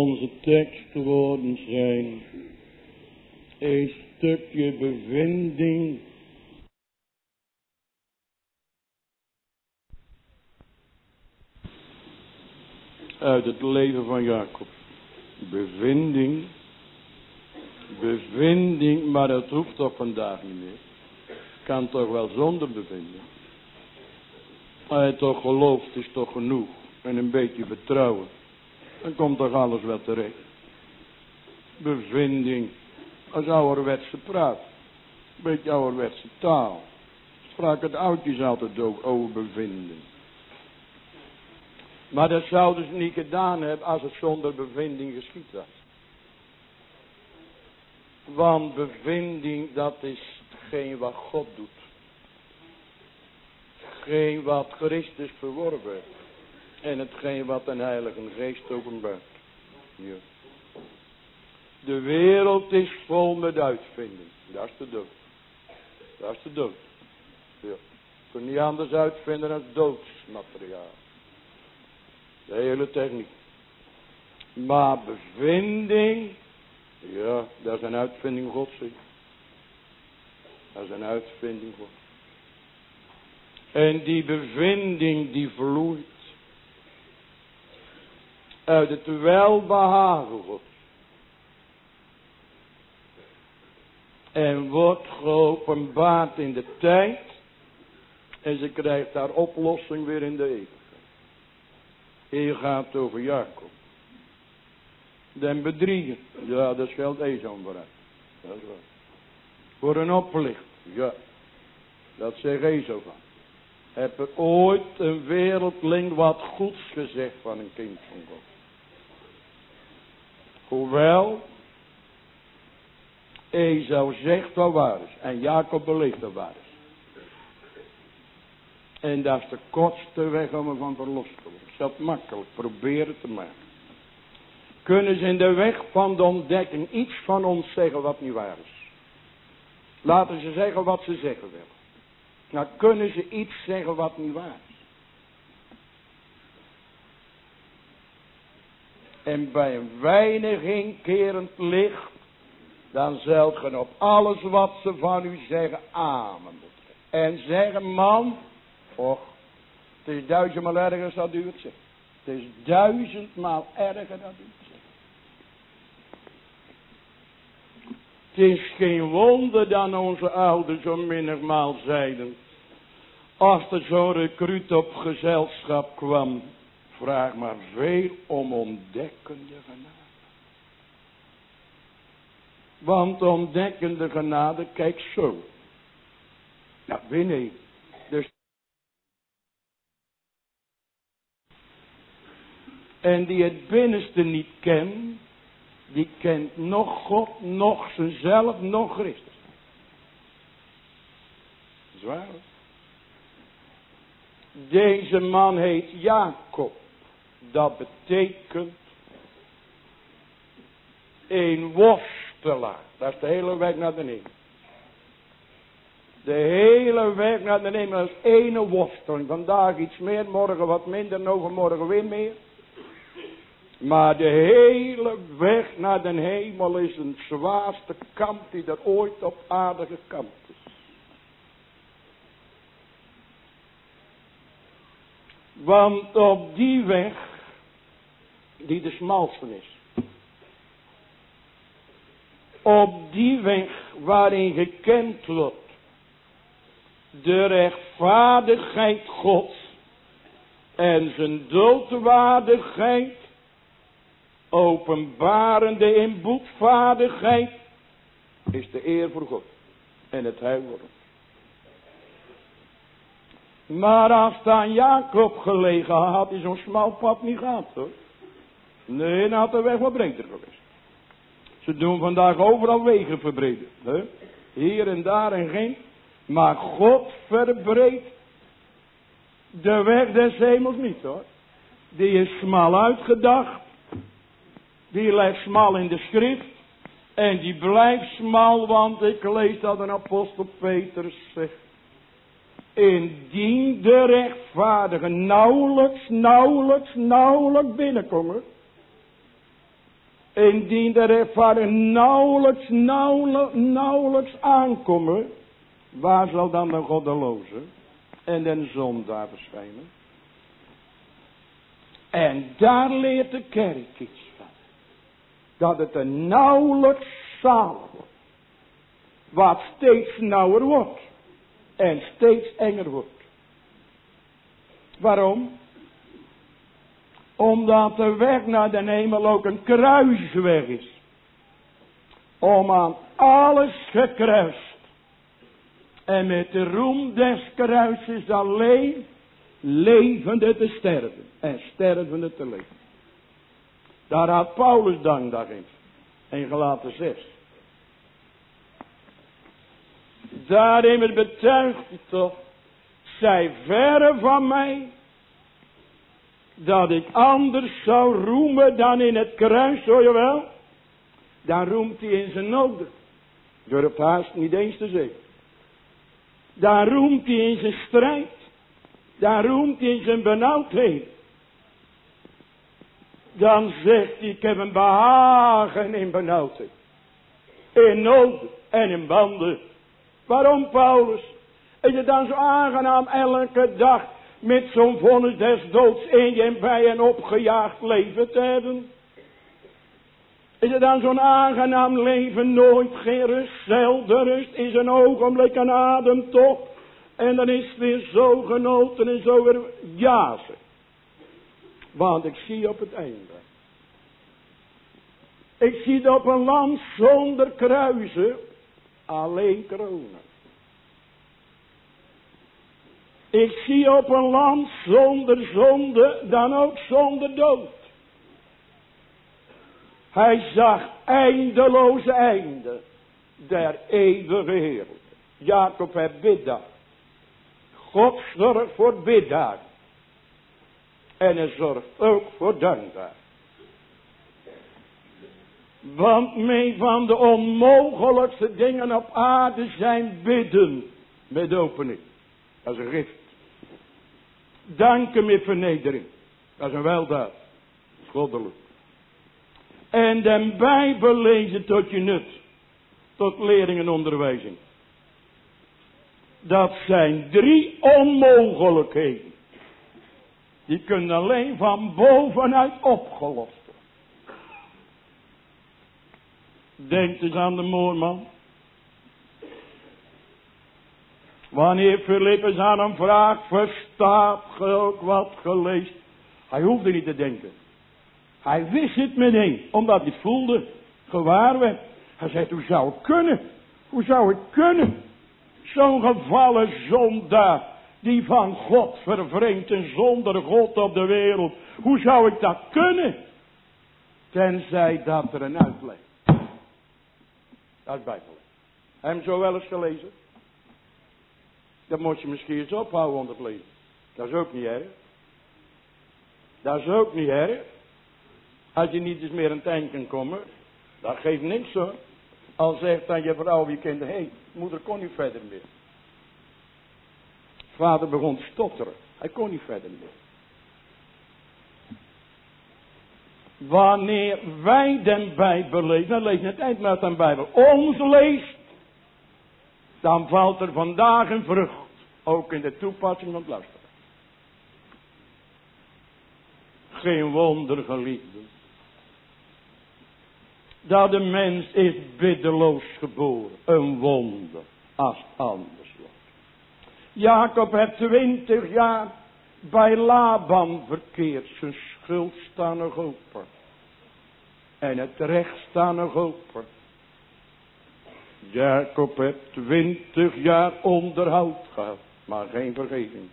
Onze tekstwoorden zijn een stukje bevinding uit het leven van Jacob. Bevinding, bevinding, maar dat hoeft toch vandaag niet meer. Kan toch wel zonder bevinding. Als je toch gelooft is toch genoeg. En een beetje vertrouwen. Dan komt toch alles wel terecht. Bevinding als ouderwetse praat. Beetje ouderwetse taal. Spraken de oudjes altijd ook over bevinding. Maar dat zouden ze niet gedaan hebben als het zonder bevinding geschied was. Want bevinding dat is hetgeen wat God doet. Hetgeen wat Christus verworven heeft. En hetgeen wat een heilige geest openbaart. Ja. De wereld is vol met uitvinding. Dat is de dood. Dat is de dood. Ja. Kun niet anders uitvinden dan doodsmateriaal. De hele techniek. Maar bevinding, ja, dat is een uitvinding gods. Dat is een uitvinding gods. En die bevinding die vloeit uit het welbehagen gods. En wordt geopenbaard in de tijd. En ze krijgt daar oplossing weer in de eeuwigheid. Hier gaat het over Jacob. Den bedriegen. Ja, dat geldt Ezam vooruit. Dat is waar. Voor een oplicht. Ja. Dat zegt Ezo van. Heb er ooit een wereldling wat goeds gezegd van een kind van God? Hoewel Esau zegt wat waar is. En Jacob beleeft wat waar is. En dat is de kortste weg om ervan verlost te worden. Is dat makkelijk. Probeer het te maken. Kunnen ze in de weg van de ontdekking iets van ons zeggen wat niet waar is. Laten ze zeggen wat ze zeggen willen. Nou kunnen ze iets zeggen wat niet waar is. En bij een weinig inkerend licht dan zult ge op alles wat ze van u zeggen amen. En zeggen man, och, het is duizendmaal erger dan u het. Het is duizendmaal erger dan u het zegt. Het is geen wonder dan onze ouders zo minigmaal zeiden. Als er zo'n recruit op gezelschap kwam, vraag maar veel om ontdekkende genade. Want ontdekkende genade, kijk zo. Nou, binnen. Dus. En die het binnenste niet kent, die kent nog God, nog zichzelf, nog Christus. Zwaar. Deze man heet Jacob. Dat betekent een worst dat is de hele weg naar de hemel. De hele weg naar de hemel is ene worsteling. Vandaag iets meer, morgen wat minder, morgen weer meer. Maar de hele weg naar de hemel is een zwaarste kamp die er ooit op aarde gekampt is. Want op die weg, die de smalste is, op die weg waarin gekend wordt de rechtvaardigheid Gods en zijn doodwaardigheid, openbarende in boetvaardigheid, is de eer voor God en het heil. Maar als het aan Jacob gelegen had, hij zo'n smal pad niet gehad hoor. Nee, dan had de weg wat breder geweest. Ze doen vandaag overal wegen verbreden. Hè? Hier en daar en geen. Maar God verbreedt de weg des hemels niet hoor. Die is smal uitgedacht. Die ligt smal in de schrift. En die blijft smal, want ik lees dat een apostel Petrus zegt. Indien de rechtvaardige nauwelijks, nauwelijks, nauwelijks binnenkomen Indien de ervaring nauwelijks, nauwelijks, nauwelijks aankomen. Waar zal dan de goddeloze en de zondaar verschijnen? En daar leert de kerk iets van. Dat het een nauwelijks zaal wordt. Wat steeds nauwer wordt. En steeds enger wordt. Waarom? Omdat de weg naar de hemel ook een kruisweg is. Om aan alles gekruist. En met de roem des kruises alleen levende te sterven. En stervende te leven. Daar had Paulus dank daarin. In gelaten 6. Daarin betuigt hij toch. Zij verre van mij. Dat ik anders zou roemen dan in het kruis, hoor je wel? Dan roemt hij in zijn noden. Durft haast niet eens te zeggen. Dan roemt hij in zijn strijd. Dan roemt hij in zijn benauwdheid. Dan zegt hij, ik heb een behagen in benauwdheid. In nood en in banden. Waarom Paulus? Is het dan zo aangenaam elke dag met zo'n vonnis des doods in je en bij een opgejaagd leven te hebben? Is het dan zo'n aangenaam leven, nooit geen rust, zelden rust, is een ogenblik een ademtocht. En dan is het weer zo genoten en zo weer jazen. Want ik zie op het einde. Ik zie op een land zonder kruisen alleen kronen. Ik zie op een land zonder zonde, dan ook zonder dood. Hij zag eindeloze einde der eeuwige wereld. Jacob heeft biddag. God zorgt voor biddag. En hij zorgt ook voor dankbaar. Want mee van de onmogelijkste dingen op aarde zijn bidden met opening. Dat is een gift. Danken met vernedering. Dat is een weldaad. Goddelijk. En de Bijbel lezen tot je nut. Tot lering en onderwijzing. Dat zijn drie onmogelijkheden. Die kunnen alleen van bovenuit opgelost worden. Denk eens aan de moorman. Wanneer Filippus aan hem vraagt, verstaat ge ook wat geleest? Hij hoefde niet te denken. Hij wist het meteen, omdat hij voelde, gewaar werd. Hij zei, hoe zou het kunnen? Hoe zou het kunnen? Zo'n gevallen zondaar, die van God vervreemd en zonder God op de wereld. Hoe zou ik dat kunnen? Tenzij dat er een uitleg. Dat is Bijbel. Hem zo wel eens gelezen? Dat moet je misschien eens ophouden onder lezen. Dat is ook niet erg. Dat is ook niet erg. Als je niet eens meer het eind kan komen. Dat geeft niks hoor. Al zegt dan je vrouw, je kind, hé, hey, moeder kon niet verder meer. Vader begon te stotteren. Hij kon niet verder meer. Wanneer wij den Bijbel lezen, dan je het eind met de Bijbel, ons leest, dan valt er vandaag een vrucht. Ook in de toepassing van het luisteren. Geen wonder, geliefde. Dat de mens is biddeloos geboren. Een wonder. Als anders wordt. Jacob heeft twintig jaar bij Laban verkeerd. Zijn schuld staan nog open. En het recht staan nog open. Jacob heeft twintig jaar onderhoud gehad, maar geen vergeving.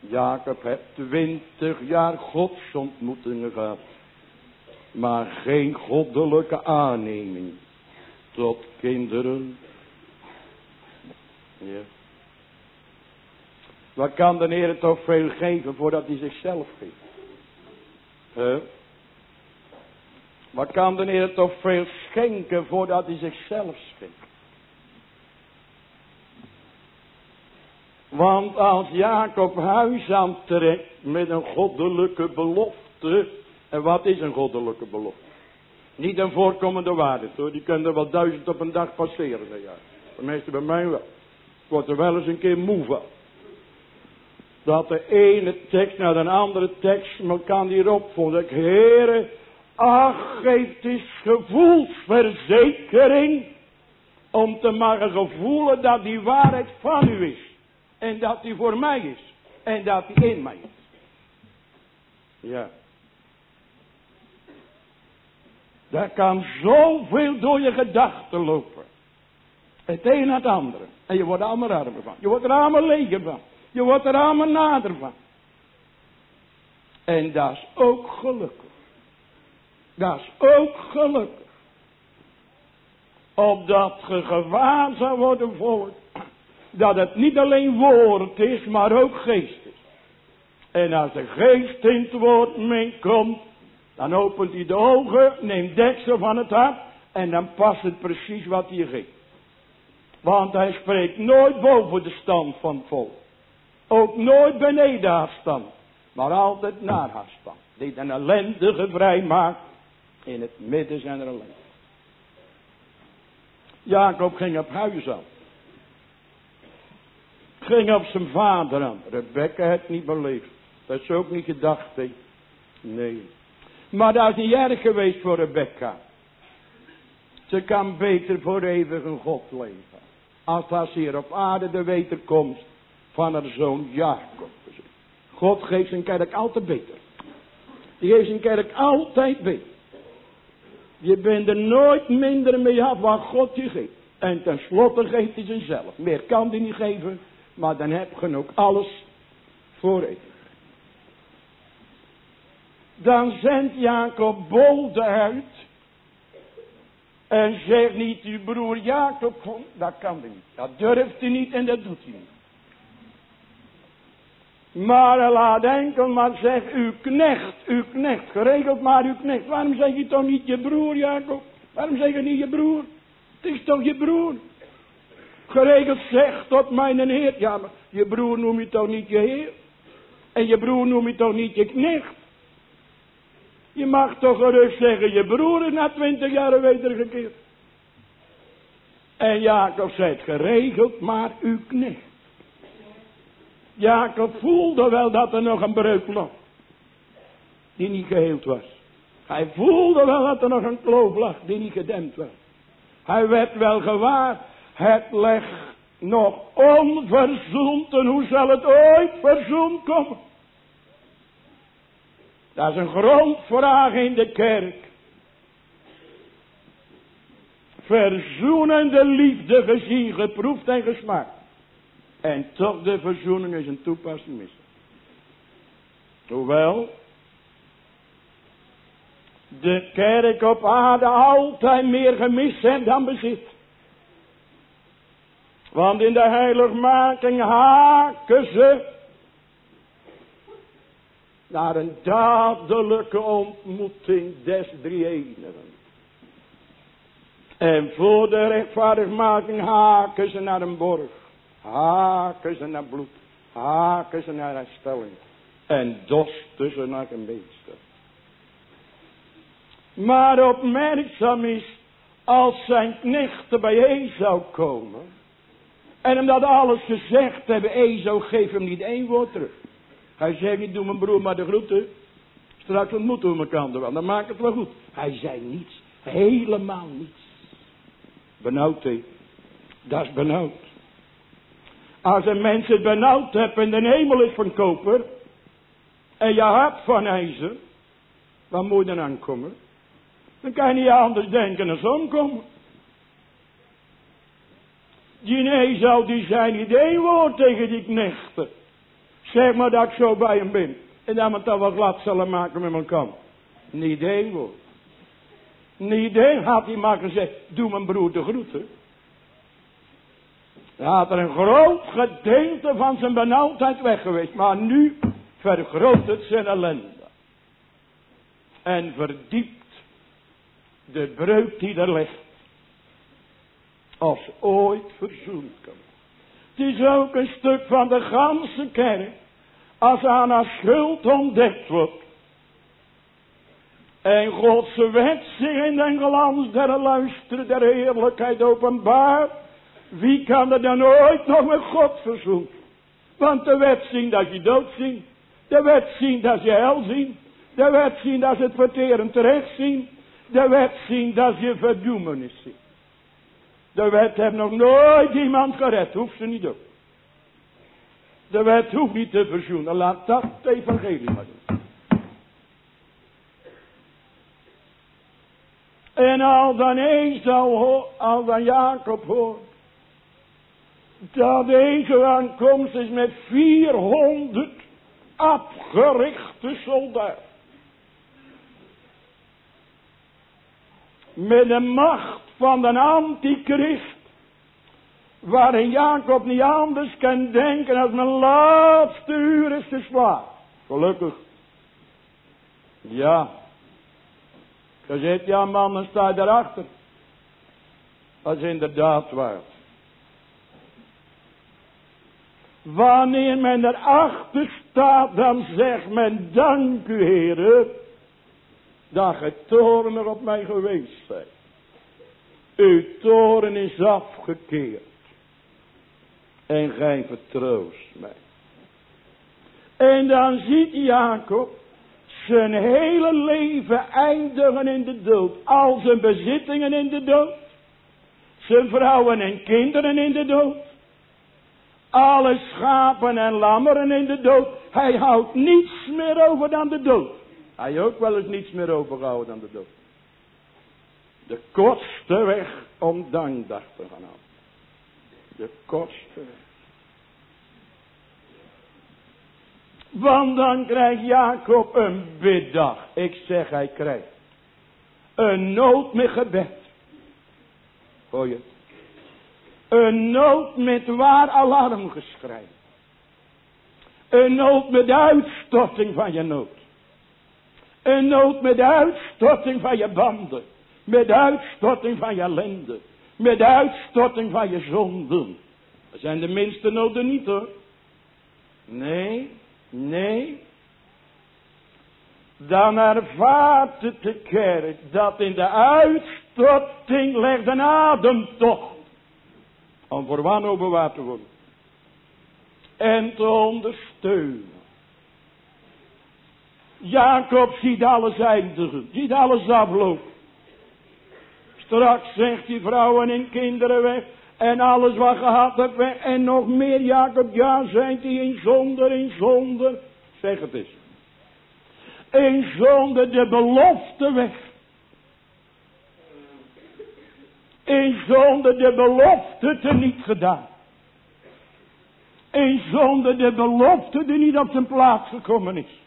Jacob heeft twintig jaar godsontmoetingen gehad, maar geen goddelijke aanneming tot kinderen. Ja. Wat kan de Heer toch veel geven voordat hij zichzelf geeft? Huh? Wat kan de Heer toch veel schenken voordat hij zichzelf schenkt? Want als Jacob huis aantrekt met een goddelijke belofte. En wat is een goddelijke belofte? Niet een voorkomende waarde, hoor. Die kunnen wel duizend op een dag passeren. Ja. Meeste bij mij wel. Ik word er wel eens een keer moe van. Dat de ene tekst naar de andere tekst me kan volgen. Ik, heren, ach, geef is gevoelsverzekering. Om te mogen gevoelen dat die waarheid van u is. En dat die voor mij is. En dat die in mij is. Ja. Daar kan zoveel door je gedachten lopen. Het een naar het andere. En je wordt er allemaal armer van. Je wordt er allemaal leger van. Je wordt er allemaal nader van. En dat is ook gelukkig. Dat is ook gelukkig. Opdat ge gewaar zou worden voor dat het niet alleen woord is, maar ook geest is. En als de geest in het woord meekomt, dan opent hij de ogen, neemt deksel van het hart en dan past het precies wat hij geeft. Want hij spreekt nooit boven de stand van het volk. Ook nooit beneden haar stand. Maar altijd naar haar stand. Die een ellendige vrij maakt. In het midden zijn er ellende. Jacob ging op huis aan. Ging op zijn vader aan. Rebecca het niet beleefd. Dat is ook niet gedacht. He. Nee. Maar dat is niet erg geweest voor Rebecca. Ze kan beter voor eeuwig een God leven. Als dat hier op aarde de wederkomst van haar zoon Jacob. God geeft zijn kerk altijd beter. Die geeft zijn kerk altijd beter. Je bent er nooit minder mee af wat God je geeft. En tenslotte geeft hij zichzelf. Meer kan hij niet geven. Maar dan heb je ook alles voor eeuwig. Dan zendt Jacob bolde uit. En zegt niet uw broer Jacob, dat kan hij niet. Dat durft hij niet en dat doet hij niet. Maar laat enkel maar zeg, uw knecht, uw knecht, geregeld maar uw knecht. Waarom zeg je toch niet je broer Jacob? Waarom zeg je niet je broer? Het is toch je broer? Geregeld zeg tot mijn heer. Ja, maar je broer noem je toch niet je heer? En je broer noem je toch niet je knecht? Je mag toch gerust zeggen, je broer is na twintig jaar wedergekeerd. En Jacob zei, geregeld maar uw knecht. Jacob voelde wel dat er nog een breuk lag. Die niet geheeld was. Hij voelde wel dat er nog een kloof lag die niet gedempt was. Hij werd wel gewaar. Het leg nog onverzoend. En hoe zal het ooit verzoend komen? Dat is een grondvraag in de kerk. Verzoenende liefde gezien, geproefd en gesmaakt. En toch de verzoening is een toepassing mis. Hoewel de kerk op aarde altijd meer gemist heeft dan bezit. Want in de heiligmaking haken ze naar een dadelijke ontmoeting des drieënigen. En voor de rechtvaardigmaking haken ze naar een borg. Haken ze naar bloed. Haken ze naar herstelling. En dosten ze naar een meester. Maar opmerkzaam is, als zijn knechten bij zou komen. En hem dat alles gezegd hebben, Ezo geef hem niet één woord terug. Hij zegt niet, doe mijn broer maar de groeten. Straks ontmoeten we elkaar wel, dan maakt het wel goed. Hij zei niets, helemaal niets. Benauwd, he. Dat is benauwd. Als een mens het benauwd hebt en de hemel is van koper. En je hart van ijzer. Waar moet je dan aankomen? Dan kan je niet anders denken dan omkomen. Die nee zou die zijn één woord tegen die knechten. Zeg maar dat ik zo bij hem ben. En dat we het wat glad zullen maken met mijn kant. Niet één woord. Niet één had hij maar gezegd, doe mijn broer de groeten. Hij had er een groot gedeelte van zijn benauwdheid weg geweest. Maar nu vergroot het zijn ellende. En verdiept de breuk die er ligt. Als ooit verzoend kan. Het is ook een stuk van de ganse kerk. Als aan haar schuld ontdekt wordt. En Gods wet zich in den glans der luister der heerlijkheid openbaar. Wie kan er dan ooit nog met God verzoeken? Want de wet zien dat je dood zien. De wet zien dat je hel zien. De wet zien dat ze het verteren terecht zien. De wet zien dat je verdoemenis zien. De wet heeft nog nooit iemand gered. Hoeft ze niet op. De wet hoeft niet te verzoenen. Laat dat het evangelie maar doen. En al dan eens al, al dan Jacob hoort. Dat deze aankomst is met 400 afgerichte soldaten. Met de macht van de antichrist. Waarin Jacob niet anders kan denken als mijn laatste uur is te slaan. Gelukkig. Ja. Je zit ja man, dan sta je daarachter. Dat is inderdaad waar. Wanneer men erachter staat, dan zegt men, dank u Heer, dat ge toren op mij geweest zijt. Uw toren is afgekeerd. En gij vertroost mij. En dan ziet Jacob zijn hele leven eindigen in de dood. Al zijn bezittingen in de dood. Zijn vrouwen en kinderen in de dood. Alle schapen en lammeren in de dood. Hij houdt niets meer over dan de dood. Hij ook wel eens niets meer overgehouden dan de dood. De kortste weg om dankdag te gaan houden. De kortste weg. Want dan krijgt Jacob een biddag. Ik zeg hij krijgt. Een nood met gebed. Hoor je? Een nood met waar alarmgeschrei. Een nood met uitstorting van je nood. Een nood met uitstorting van je banden. Met uitstorting van je ellende. Met uitstorting van je zonden. Dat zijn de minste noden niet hoor. Nee, nee. Dan ervaart het de kerk dat in de uitstorting legt een ademtocht. Om voor wanhoop bewaard te worden. En te ondersteunen. Jacob ziet alles eindigen. Ziet alles aflopen. Straks zegt die vrouwen en kinderen weg. En alles wat gehad hebt weg. En nog meer Jacob. Ja, zijn die in zonde, in zonde. Zeg het eens. In zonde de belofte weg. In zonde de belofte te niet gedaan. In zonde de belofte die niet op zijn plaats gekomen is.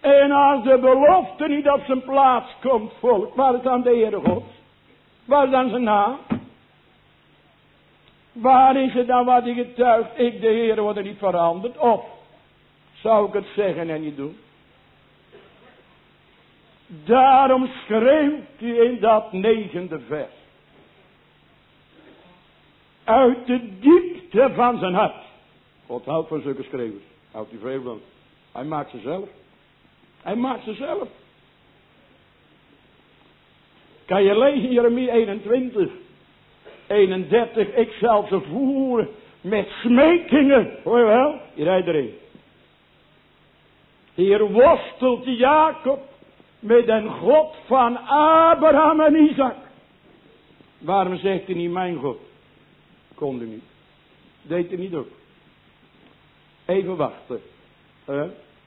En als de belofte niet op zijn plaats komt, volk, waar is dan de Heere God? Waar is dan zijn naam? Waar is het dan wat hij getuigt? Ik, de Heer, word er niet veranderd. Of zou ik het zeggen en niet doen? Daarom schreeuwt hij in dat negende vers. Uit de diepte van zijn hart. God houdt van zulke schreeuwers. Houdt hij veel van. Hij maakt ze zelf. Hij maakt ze zelf. Kan je lezen Jeremie 21, 31. Ik zal ze voeren met smekingen. Hoor je wel? Hier rijdt erin. Hier worstelt Jacob met een God van Abraham en Isaac. Waarom zegt hij niet mijn God? Kon niet. Deed hij niet ook. Even wachten.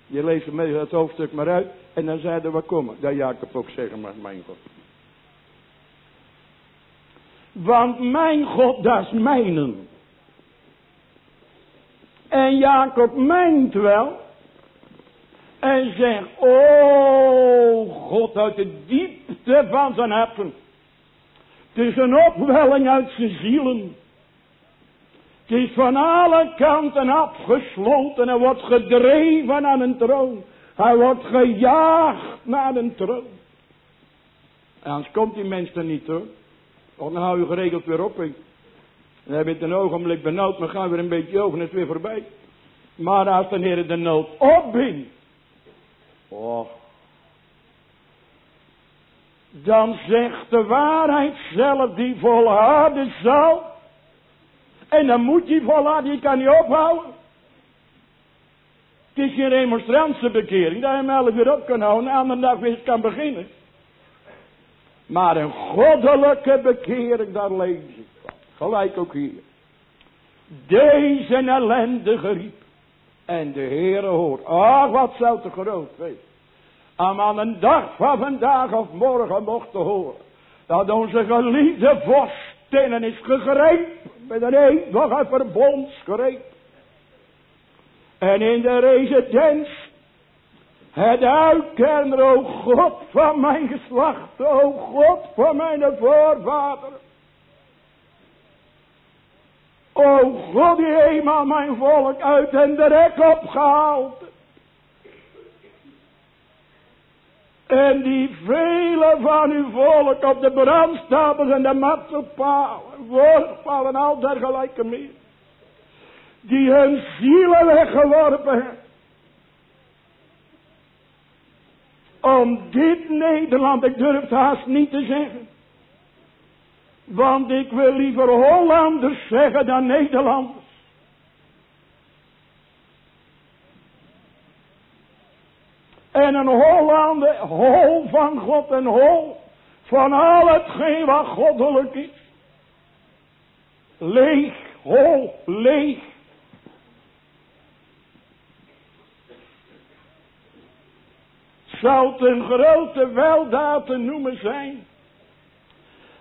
Je leest mee het hoofdstuk maar uit. En dan zeiden we komen. Dat Jacob ook zeggen maar mijn God. Want mijn God, dat is mijnen. En Jacob meent wel. En zegt, oh God uit de diepte van zijn harten. Het is een opwelling uit zijn zielen. Het is van alle kanten afgesloten en wordt gedreven aan een troon. Hij wordt gejaagd naar een troon. En anders komt die mens er niet hoor. Want dan hou je geregeld weer op. En dan heb je het een ogenblik benauwd, maar gaan weer een beetje over en het weer voorbij. Maar als de Heer de nood opbindt. Och. Dan zegt de waarheid zelf die volharden zal. En dan moet je volharden, je kan niet ophouden. Het is geen remonstrantse bekering, dat je hem elf uur op kan houden en de dag weer kan beginnen. Maar een goddelijke bekering, daar lees ik. Gelijk ook hier. Deze ellendige riep. En de Heere hoort. Ach, wat zou te groot wezen. Om aan een dag van vandaag of morgen mochten horen. Dat onze geliefde vorstinnen is gegrepen. Met een eeuwige verbondsgreep. En in de residens. Het uitkennen, o God van mijn geslacht. O God van mijn voorvader. O God die eenmaal mijn volk uit en de rek opgehaald. En die vele van uw volk op de brandstapels en de matselpalen. Voorvallen al dergelijke meer. Die hun zielen weggeworpen hebben. Om dit Nederland, ik durf het haast niet te zeggen. Want ik wil liever Hollanders zeggen dan Nederlanders. En een Hollander, hol van God en hol van al hetgeen wat goddelijk is. Leeg, hol, leeg. Zou een grote weldaad te noemen zijn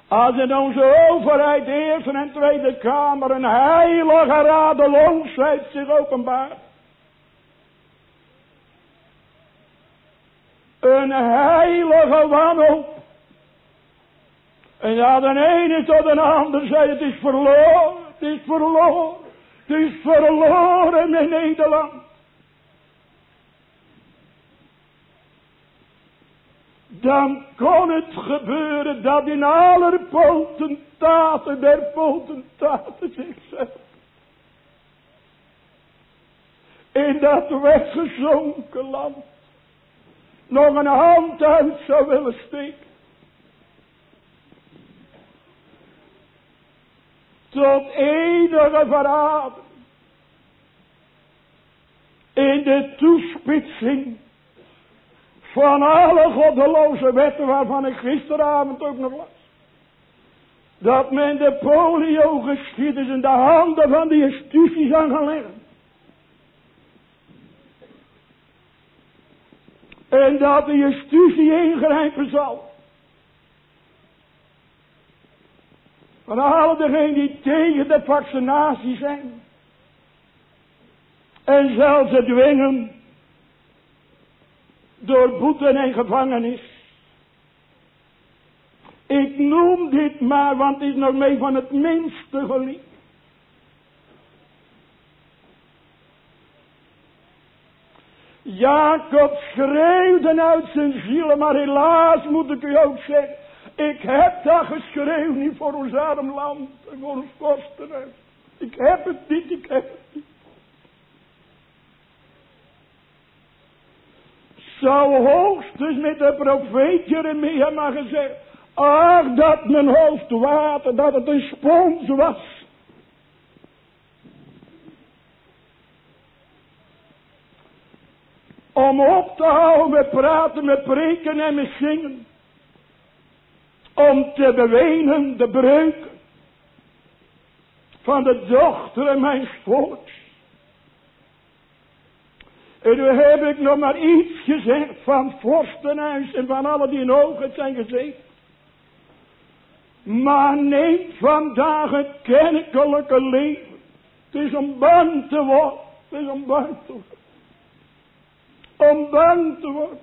als in onze overheid, de Eerste en Tweede Kamer, een heilige radeloosheid zich openbaart. Een heilige wanhoop. En ja, de ene tot de ander zei, het is verloren, het is verloren, het is verloren in Nederland. Dan kon het gebeuren dat in aller potentaten der potentaten zichzelf in dat weggezonken land nog een hand uit zou willen steken. Tot enige verraden in de toespitsing van alle goddeloze wetten waarvan ik gisteravond ook nog las. Dat men de polio geschiedenis in de handen van de justitie aan gaan leggen. En dat de justitie ingrijpen zal. Van alle degenen die tegen de vaccinatie zijn. En zelfs het dwingen door boeten en gevangenis. Ik noem dit maar, want het is nog mee van het minste geliefd. Jacob schreeuwde uit zijn ziel, maar helaas moet ik u ook zeggen. Ik heb dat geschreeuwd niet voor ons arm land en voor ons kostenhuis. Ik heb het niet, ik heb het niet. Zou hoogstens met de profeet Jeremia maar gezegd. Ach, dat mijn hoofd water, dat het een spons was. Om op te houden met praten, met preken en met zingen. Om te bewenen de breuk van de dochteren mijn volks. En heb ik nog maar iets gezegd van vorstenhuis en van alle die in ogen zijn gezeten. Maar neem vandaag het kerkelijke leven. Het is om bang te worden. Het is om bang te worden. Om bang te worden.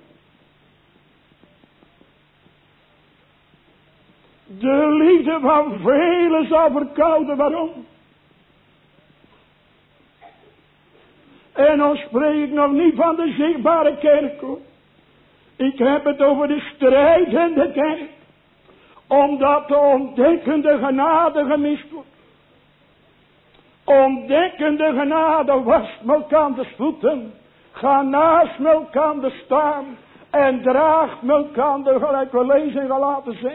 De liefde van velen zal verkouden. Waarom? En dan spreek ik nog niet van de zichtbare kerk. Ik heb het over de strijd in de kerk. Omdat de ontdekkende genade gemist wordt. Ontdekkende genade wast de voeten. Ga naast elkaar staan en draagt elkaar, gelijk we lezen in Galaten 6.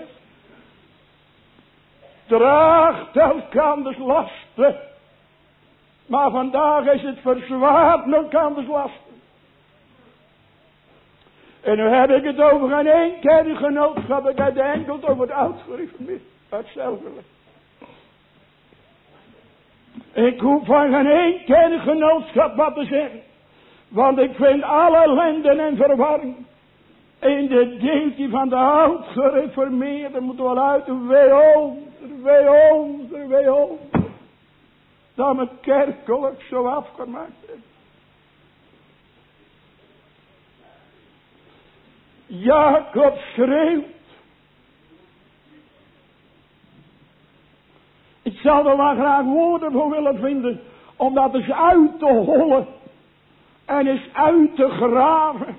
Draagt elkaar lasten. Maar vandaag is het verzwaard elkaar lasten. En nu heb ik het over geen één kerkgenootschap. Ik heb enkel over het oud gereformeerd. Hetzelfde. Ik hoef van geen één kerkgenootschap wat te zeggen. Want ik vind alle ellende en verwarring. In de deeltje van de oud gereformeerde moeten wel uit. Wee ons, wee ons, ons. Dat mijn kerkelijk zo afgemaakt is. Jacob schreeuwt. Ik zou er wel graag woorden voor willen vinden. Om dat eens uit te hollen. En eens uit te graven.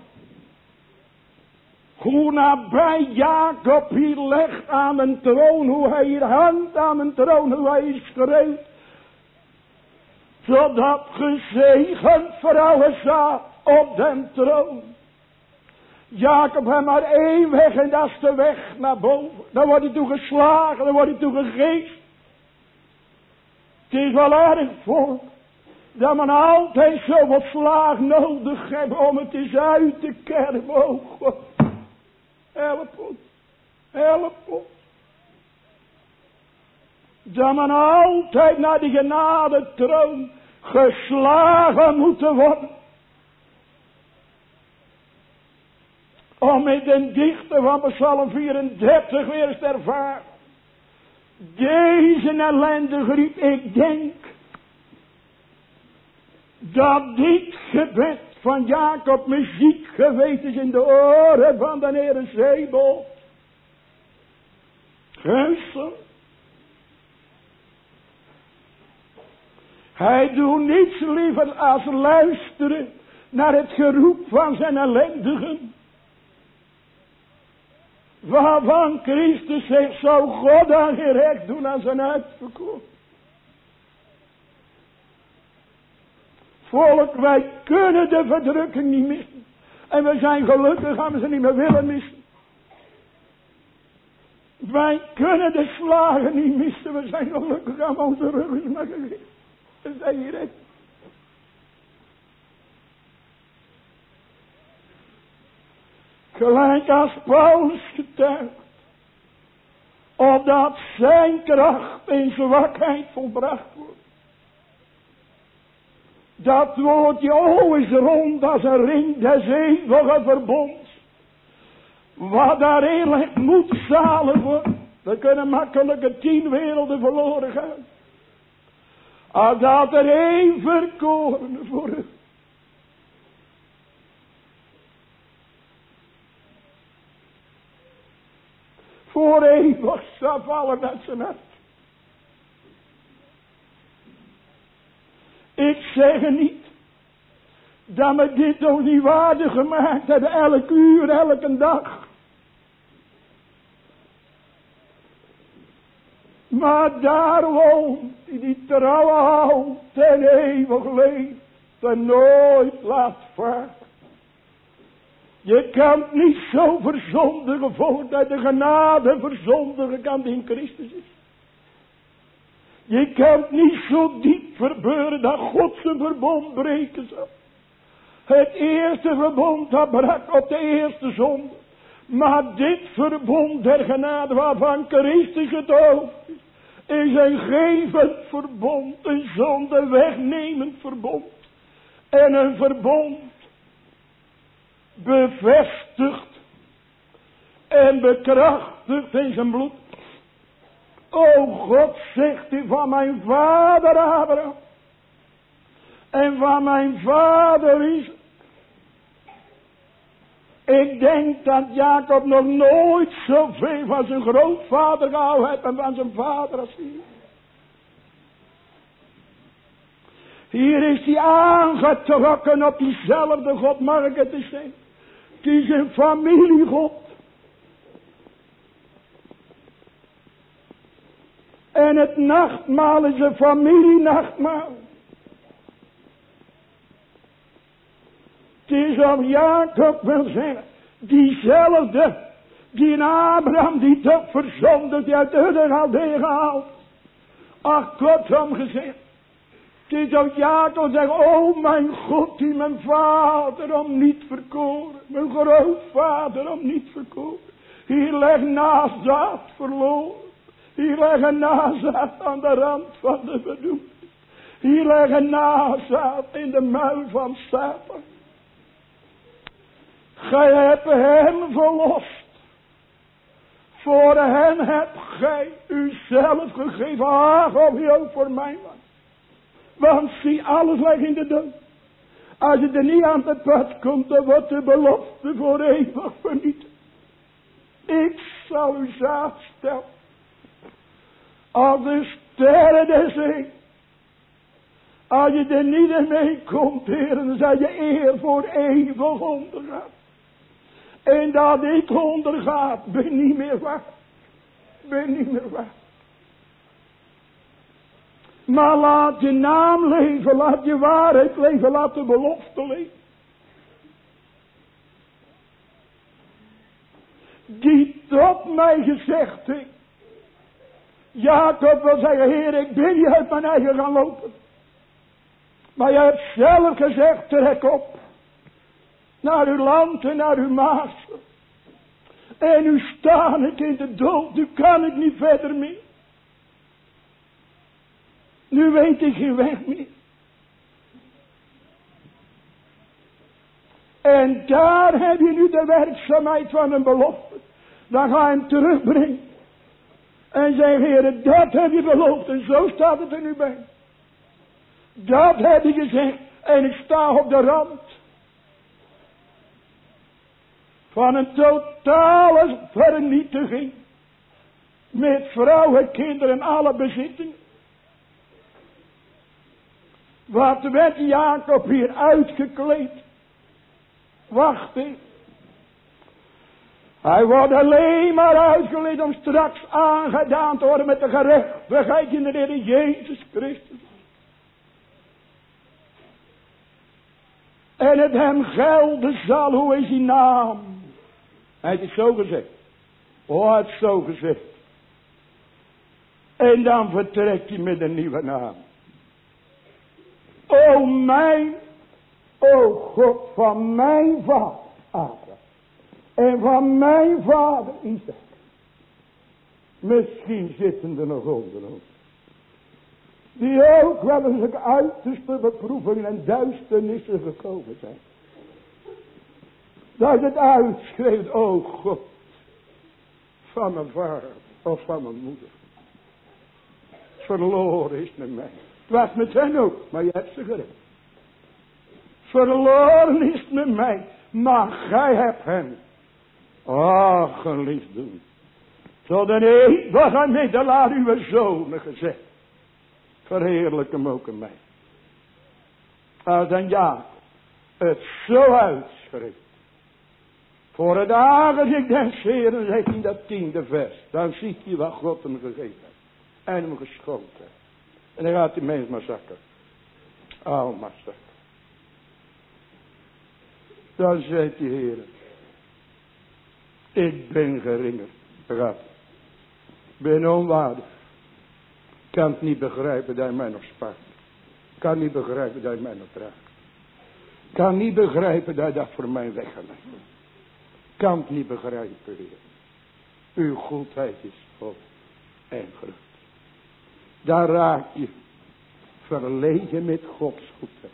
Hoe nabij Jacob hier legt aan een troon. Hoe hij hier hangt aan een troon. Hoe hij schreeuwt. Zodat gezegend voor alle op den troon. Jacob heeft maar één weg en dat is de weg naar boven. Dan wordt hij toe geslagen, dan wordt hij toe gegeest. Het is wel erg voor dat men altijd zoveel slaag nodig heeft om het eens uit te kerven. Oh God, help ons, help ons. Dat men altijd naar die genade troon geslagen moet worden. Om met den dichter van Psalm 34 weer eens te ervaren. Deze ellende griep, ik denk dat dit gebed van Jacob muziek geweest is in de oren van de Heer Zebel. Hij doet niets liever als luisteren naar het geroep van zijn ellendigen. Waarvan Christus zegt, zou God dan gerecht doen aan zijn uitverkoop. Volk, wij kunnen de verdrukking niet missen. En we zijn gelukkig als we ze niet meer willen missen. Wij kunnen de slagen niet missen. We zijn gelukkig aan onze ruggen maar gegeven. Hier echt. Gelijk als Paulus getuigt. Opdat zijn kracht in zwakheid volbracht wordt. Dat woordje o is rond als een ring des eeuwige verbonds. Wat daar eerlijk moet zalen worden. We kunnen makkelijke tien werelden verloren gaan. Als dat er één verkoren voor u voor eeuwig zou vallen met zijn hart. Ik zeg niet dat me dit ook niet waardig gemaakt hebben, elk uur, elke dag. Maar daar woont die die trouwe houdt ten eeuwig leeft en nooit laat varen. Je kan niet zo verzondigen volk dat de genade verzondigen kan die in Christus is. Je kan niet zo diep verbeuren dat God zijn verbond breken zal. Het eerste verbond dat brak op de eerste zonde. Maar dit verbond der genade waarvan Christus hoofd is. Is een gevend verbond. Een zonde wegnemend verbond. En een verbond bevestigd en bekrachtigd in zijn bloed. O God, zegt u van mijn vader Abraham en van mijn vader is. Ik denk dat Jacob nog nooit zoveel van zijn grootvader gehouden heeft en van zijn vader als hier. Hier is hij aangetrokken op diezelfde God, mag ik het eens zeggen. Het is een familiegod. En het nachtmaal is een familienachtmaal. Is of Jacob wil zeggen, diezelfde, die Abraham die toch verzondigd, die uit de had gehaald. Ach, kortom gezegd, het is of Jacob zegt, oh mijn God, die mijn vader om niet verkoren, mijn grootvader om niet verkoren. Hier legt nazaat verloren. Hier leggen nazaat aan de rand van de bedoeling. Hier leggen nazaat in de muil van Satan. Gij hebt hem verlost. Voor hen hebt gij uzelf gegeven. Of je ook voor mij was. Want zie, alles ligt in de dood. Als je er niet aan het pad komt, dan wordt de belofte voor eeuwig vernietigd. Ik zal u zaad stellen. Als de sterren der zee. Als je er niet mee komt, Heer, dan zal je eer voor eeuwig ondergaan. En dat ik ondergaat, ben niet meer waard. Ben niet meer waard. Maar laat je naam leven, laat je waarheid leven, laat de belofte leven. Die tot mij gezegd heeft. Jacob wil zeggen, Heer, ik ben niet uit mijn eigen gaan lopen. Maar je hebt zelf gezegd, trek op. Naar uw land en naar uw maas. En nu sta ik in de dood, nu kan ik niet verder meer. Nu weet ik geen weg meer. En daar heb je nu de werkzaamheid van een belofte. Dan ga je hem terugbrengen. En zeg, heren, dat heb je beloofd. En zo staat het er nu bij. Dat heb ik gezegd. En ik sta op de rand. Van een totale vernietiging. Met vrouwen, kinderen en alle bezittingen. Wat werd Jacob hier uitgekleed? Wacht eens. Hij wordt alleen maar uitgeleid om straks aangedaan te worden met de gerechtigheid in de Heer Jezus Christus. En het hem gelden zal, hoe is die naam? Hij is zo gezegd. Oh, het zo gezegd. En dan vertrekt hij met een nieuwe naam. O mijn, o God van mijn vader Abraham. En van mijn vader Isaac. Misschien zitten er nog onder ons. Die ook wel eens de uiterste beproevingen en duisternissen gekomen zijn. Dat het uitschreeuwt, o God. Van mijn vader of van mijn moeder. Verloren is met mij. Het was met hen ook, maar je hebt ze gered. Verloren is met mij, maar gij hebt hen. Ach, geliefd doen. Tot een eeuwige middelaar uw zonen gezegd. Verheerlijk hem ook in mij. Als dan ja, het zo uitschrift. Voor het aangezicht des Heeren, zegt in dat tiende vers. Dan ziet hij wat God hem gegeven. En hem geschoten. En dan gaat die mens maar zakken. Al maar zakken. Dan zegt die Heer. Ik ben geringer. Gaat. Ben onwaardig. Kan het niet begrijpen dat hij mij nog spaart. Kan niet begrijpen dat hij mij nog draagt. Kan niet begrijpen dat hij dat voor mij weggelegd Kan het niet begrijpen, Heer. Uw goedheid is vol en groot. Daar raak je verlegen met Gods goedheid.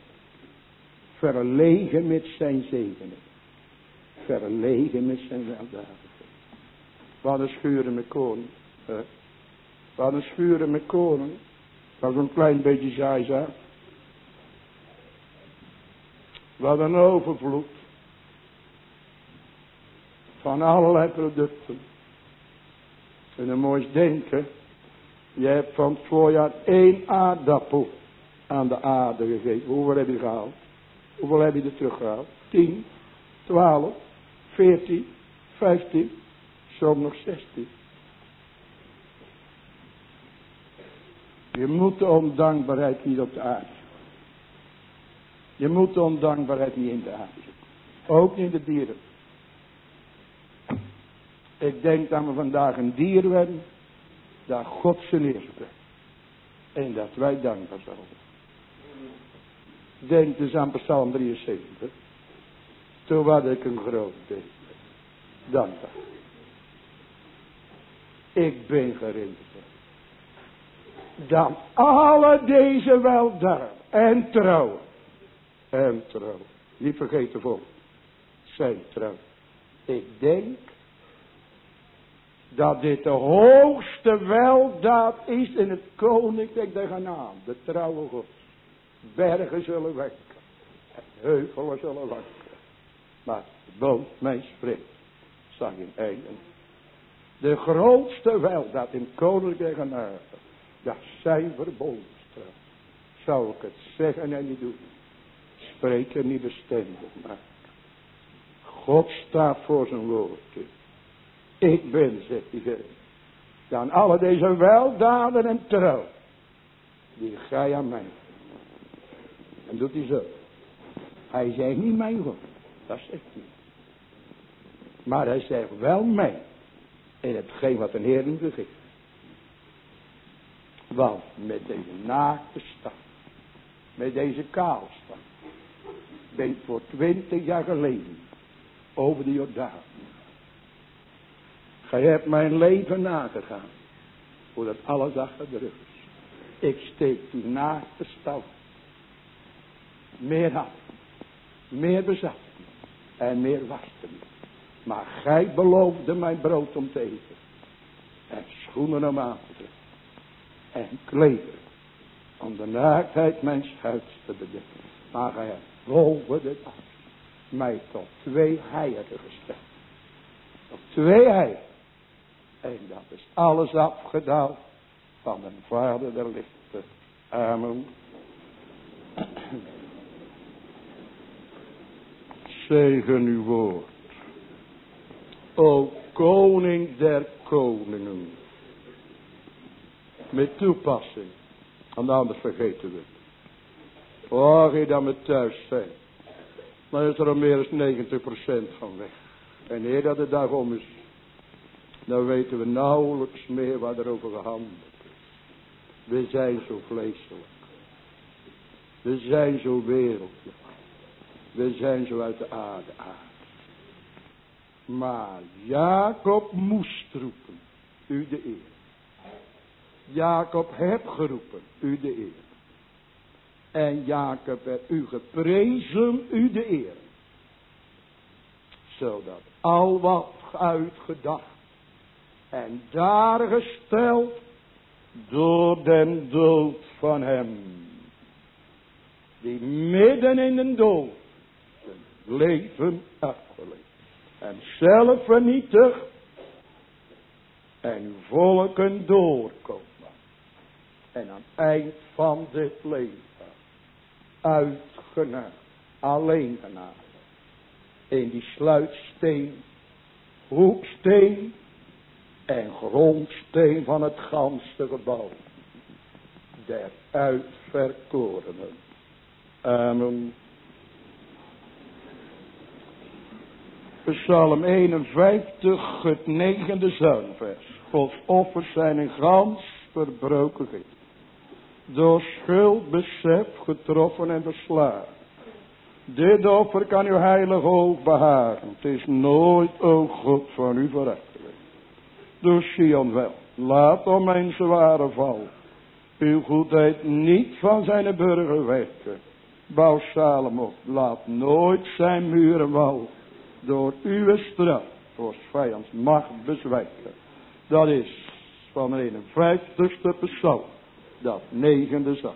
Verlegen met zijn zegenen. Verlegen met zijn weldadigheid. Wat een schuren met koning. Hè? Wat een schuren met koning. Dat een klein beetje zaaizaad. Wat een overvloed. Van allerlei producten. En een mooi denken. Je hebt van het voorjaar één aardappel aan de aarde gegeven. Hoeveel heb je gehaald? Hoeveel heb je er teruggehaald? Tien, twaalf, veertien, vijftien, soms nog zestien. Je moet de ondankbaarheid niet op de aarde. Je moet de ondankbaarheid niet in de aarde. Ook niet de dieren. Ik denk dat we vandaag een dier werden. Dat God zijn eer En dat wij dankbaar zijn. Denk dus aan Psalm 73. Toen was ik een groot ding. Dankbaar. Ik ben gerind. Dan alle deze weldaad en trouw. En trouw. Niet vergeten vol. Zijn trouw. Ik denk dat dit de hoogste weldaad is in het koninkrijk der genade. De trouwe God. Bergen zullen wekken. En heuvelen zullen wekken. Maar boom mijn spreekt. Zag in einde. De grootste weldaad in het koninkrijk der genade. Dat zijn verbonden. Zou ik het zeggen en niet doen. Spreken niet bestendig maken. God staat voor zijn woord. Ik ben, zegt hij Dan alle deze weldaden en trouw. Die ga je aan mij. En doet hij zo. Hij zegt niet mijn God. Dat zegt hij. Maar hij zegt wel mij. In hetgeen wat een Heer nu geeft. Want met deze naakte stad. Met deze kaalstad. Ben ik voor twintig jaar geleden. Over de Jordaan. Gij hebt mijn leven nagegaan. Voordat alles achter de rug is. Ik steek die naakte stad meer had, meer bezat en meer waste. Maar gij beloofde mijn brood om te eten en schoenen om aan te en kleden om de naaktheid mijn huids te bedekken. Maar gij hebt boven dit af mij tot twee heieren gesteld. Tot twee heieren. En dat is alles afgedaald van de Vader der lichten. Amen. zegen uw woord. O koning der koningen. Met toepassing. En anders vergeten we het. Oh, je dan met thuis zijn. Dan is er al meer dan 90% van weg. En eer dat de dag om is. Dan weten we nauwelijks meer wat er over gehandeld is. We zijn zo vleeselijk. We zijn zo wereldlijk. We zijn zo uit de aarde aan. Maar Jacob moest roepen, u de eer. Jacob heb geroepen, u de eer. En Jacob heeft u geprezen, u de eer. Zodat al wat uitgedacht en daar gesteld door den dood van hem. Die midden in de dood leven afgelegd. En zelf vernietigd. En uw volken doorkomen. En aan het eind van dit leven. Uitgenaamd. Alleen genaamd. In die sluitsteen. Hoeksteen. En grondsteen van het ganse gebouw. Der uitverkorenen. Amen. Psalm 51, het negende zuinvers. Gods offers zijn in gans verbroken Door schuldbesef getroffen en verslagen. Dit offer kan uw heilig oog behagen. Het is nooit, o God, van u verrecht Door Sion wel. Laat om mijn zware val. Uw goedheid niet van zijn burger wekken. Bouw Salem Laat nooit zijn muren wal door uw straf voor vijands macht bezwijken. Dat is van een 51ste persoon, dat negende zang.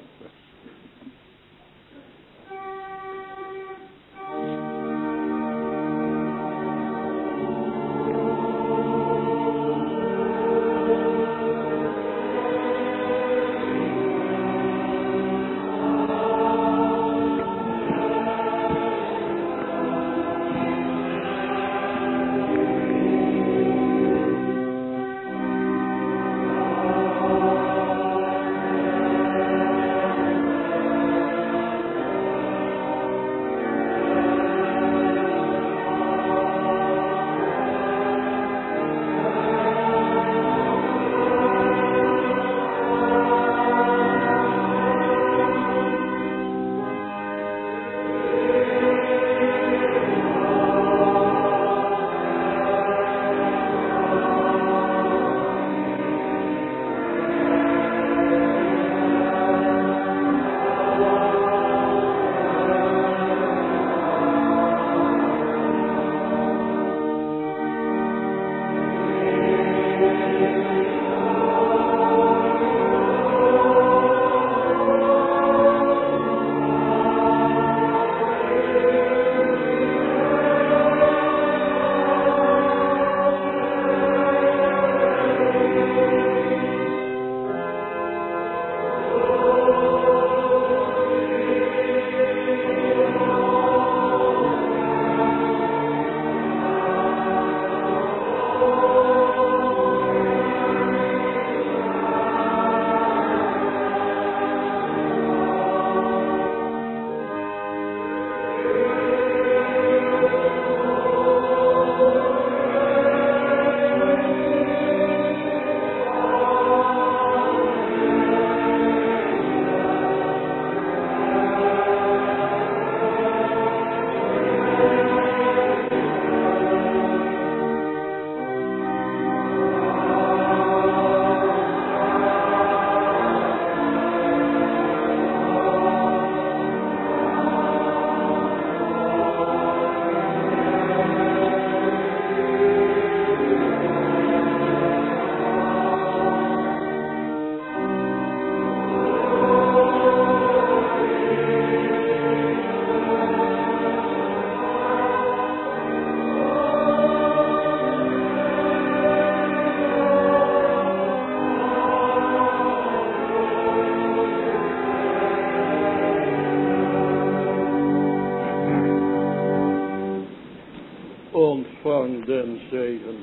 Den zegen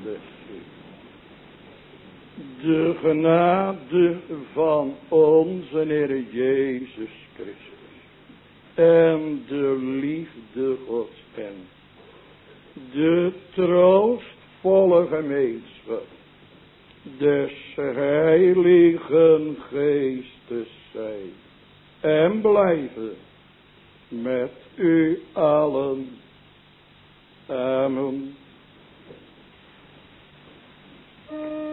De genade van onze Heer Jezus Christus. En de liefde Gods en de troostvolle gemeenschap des heiligen geestes zijn en blijven met u allen. Amen. Mm-hmm.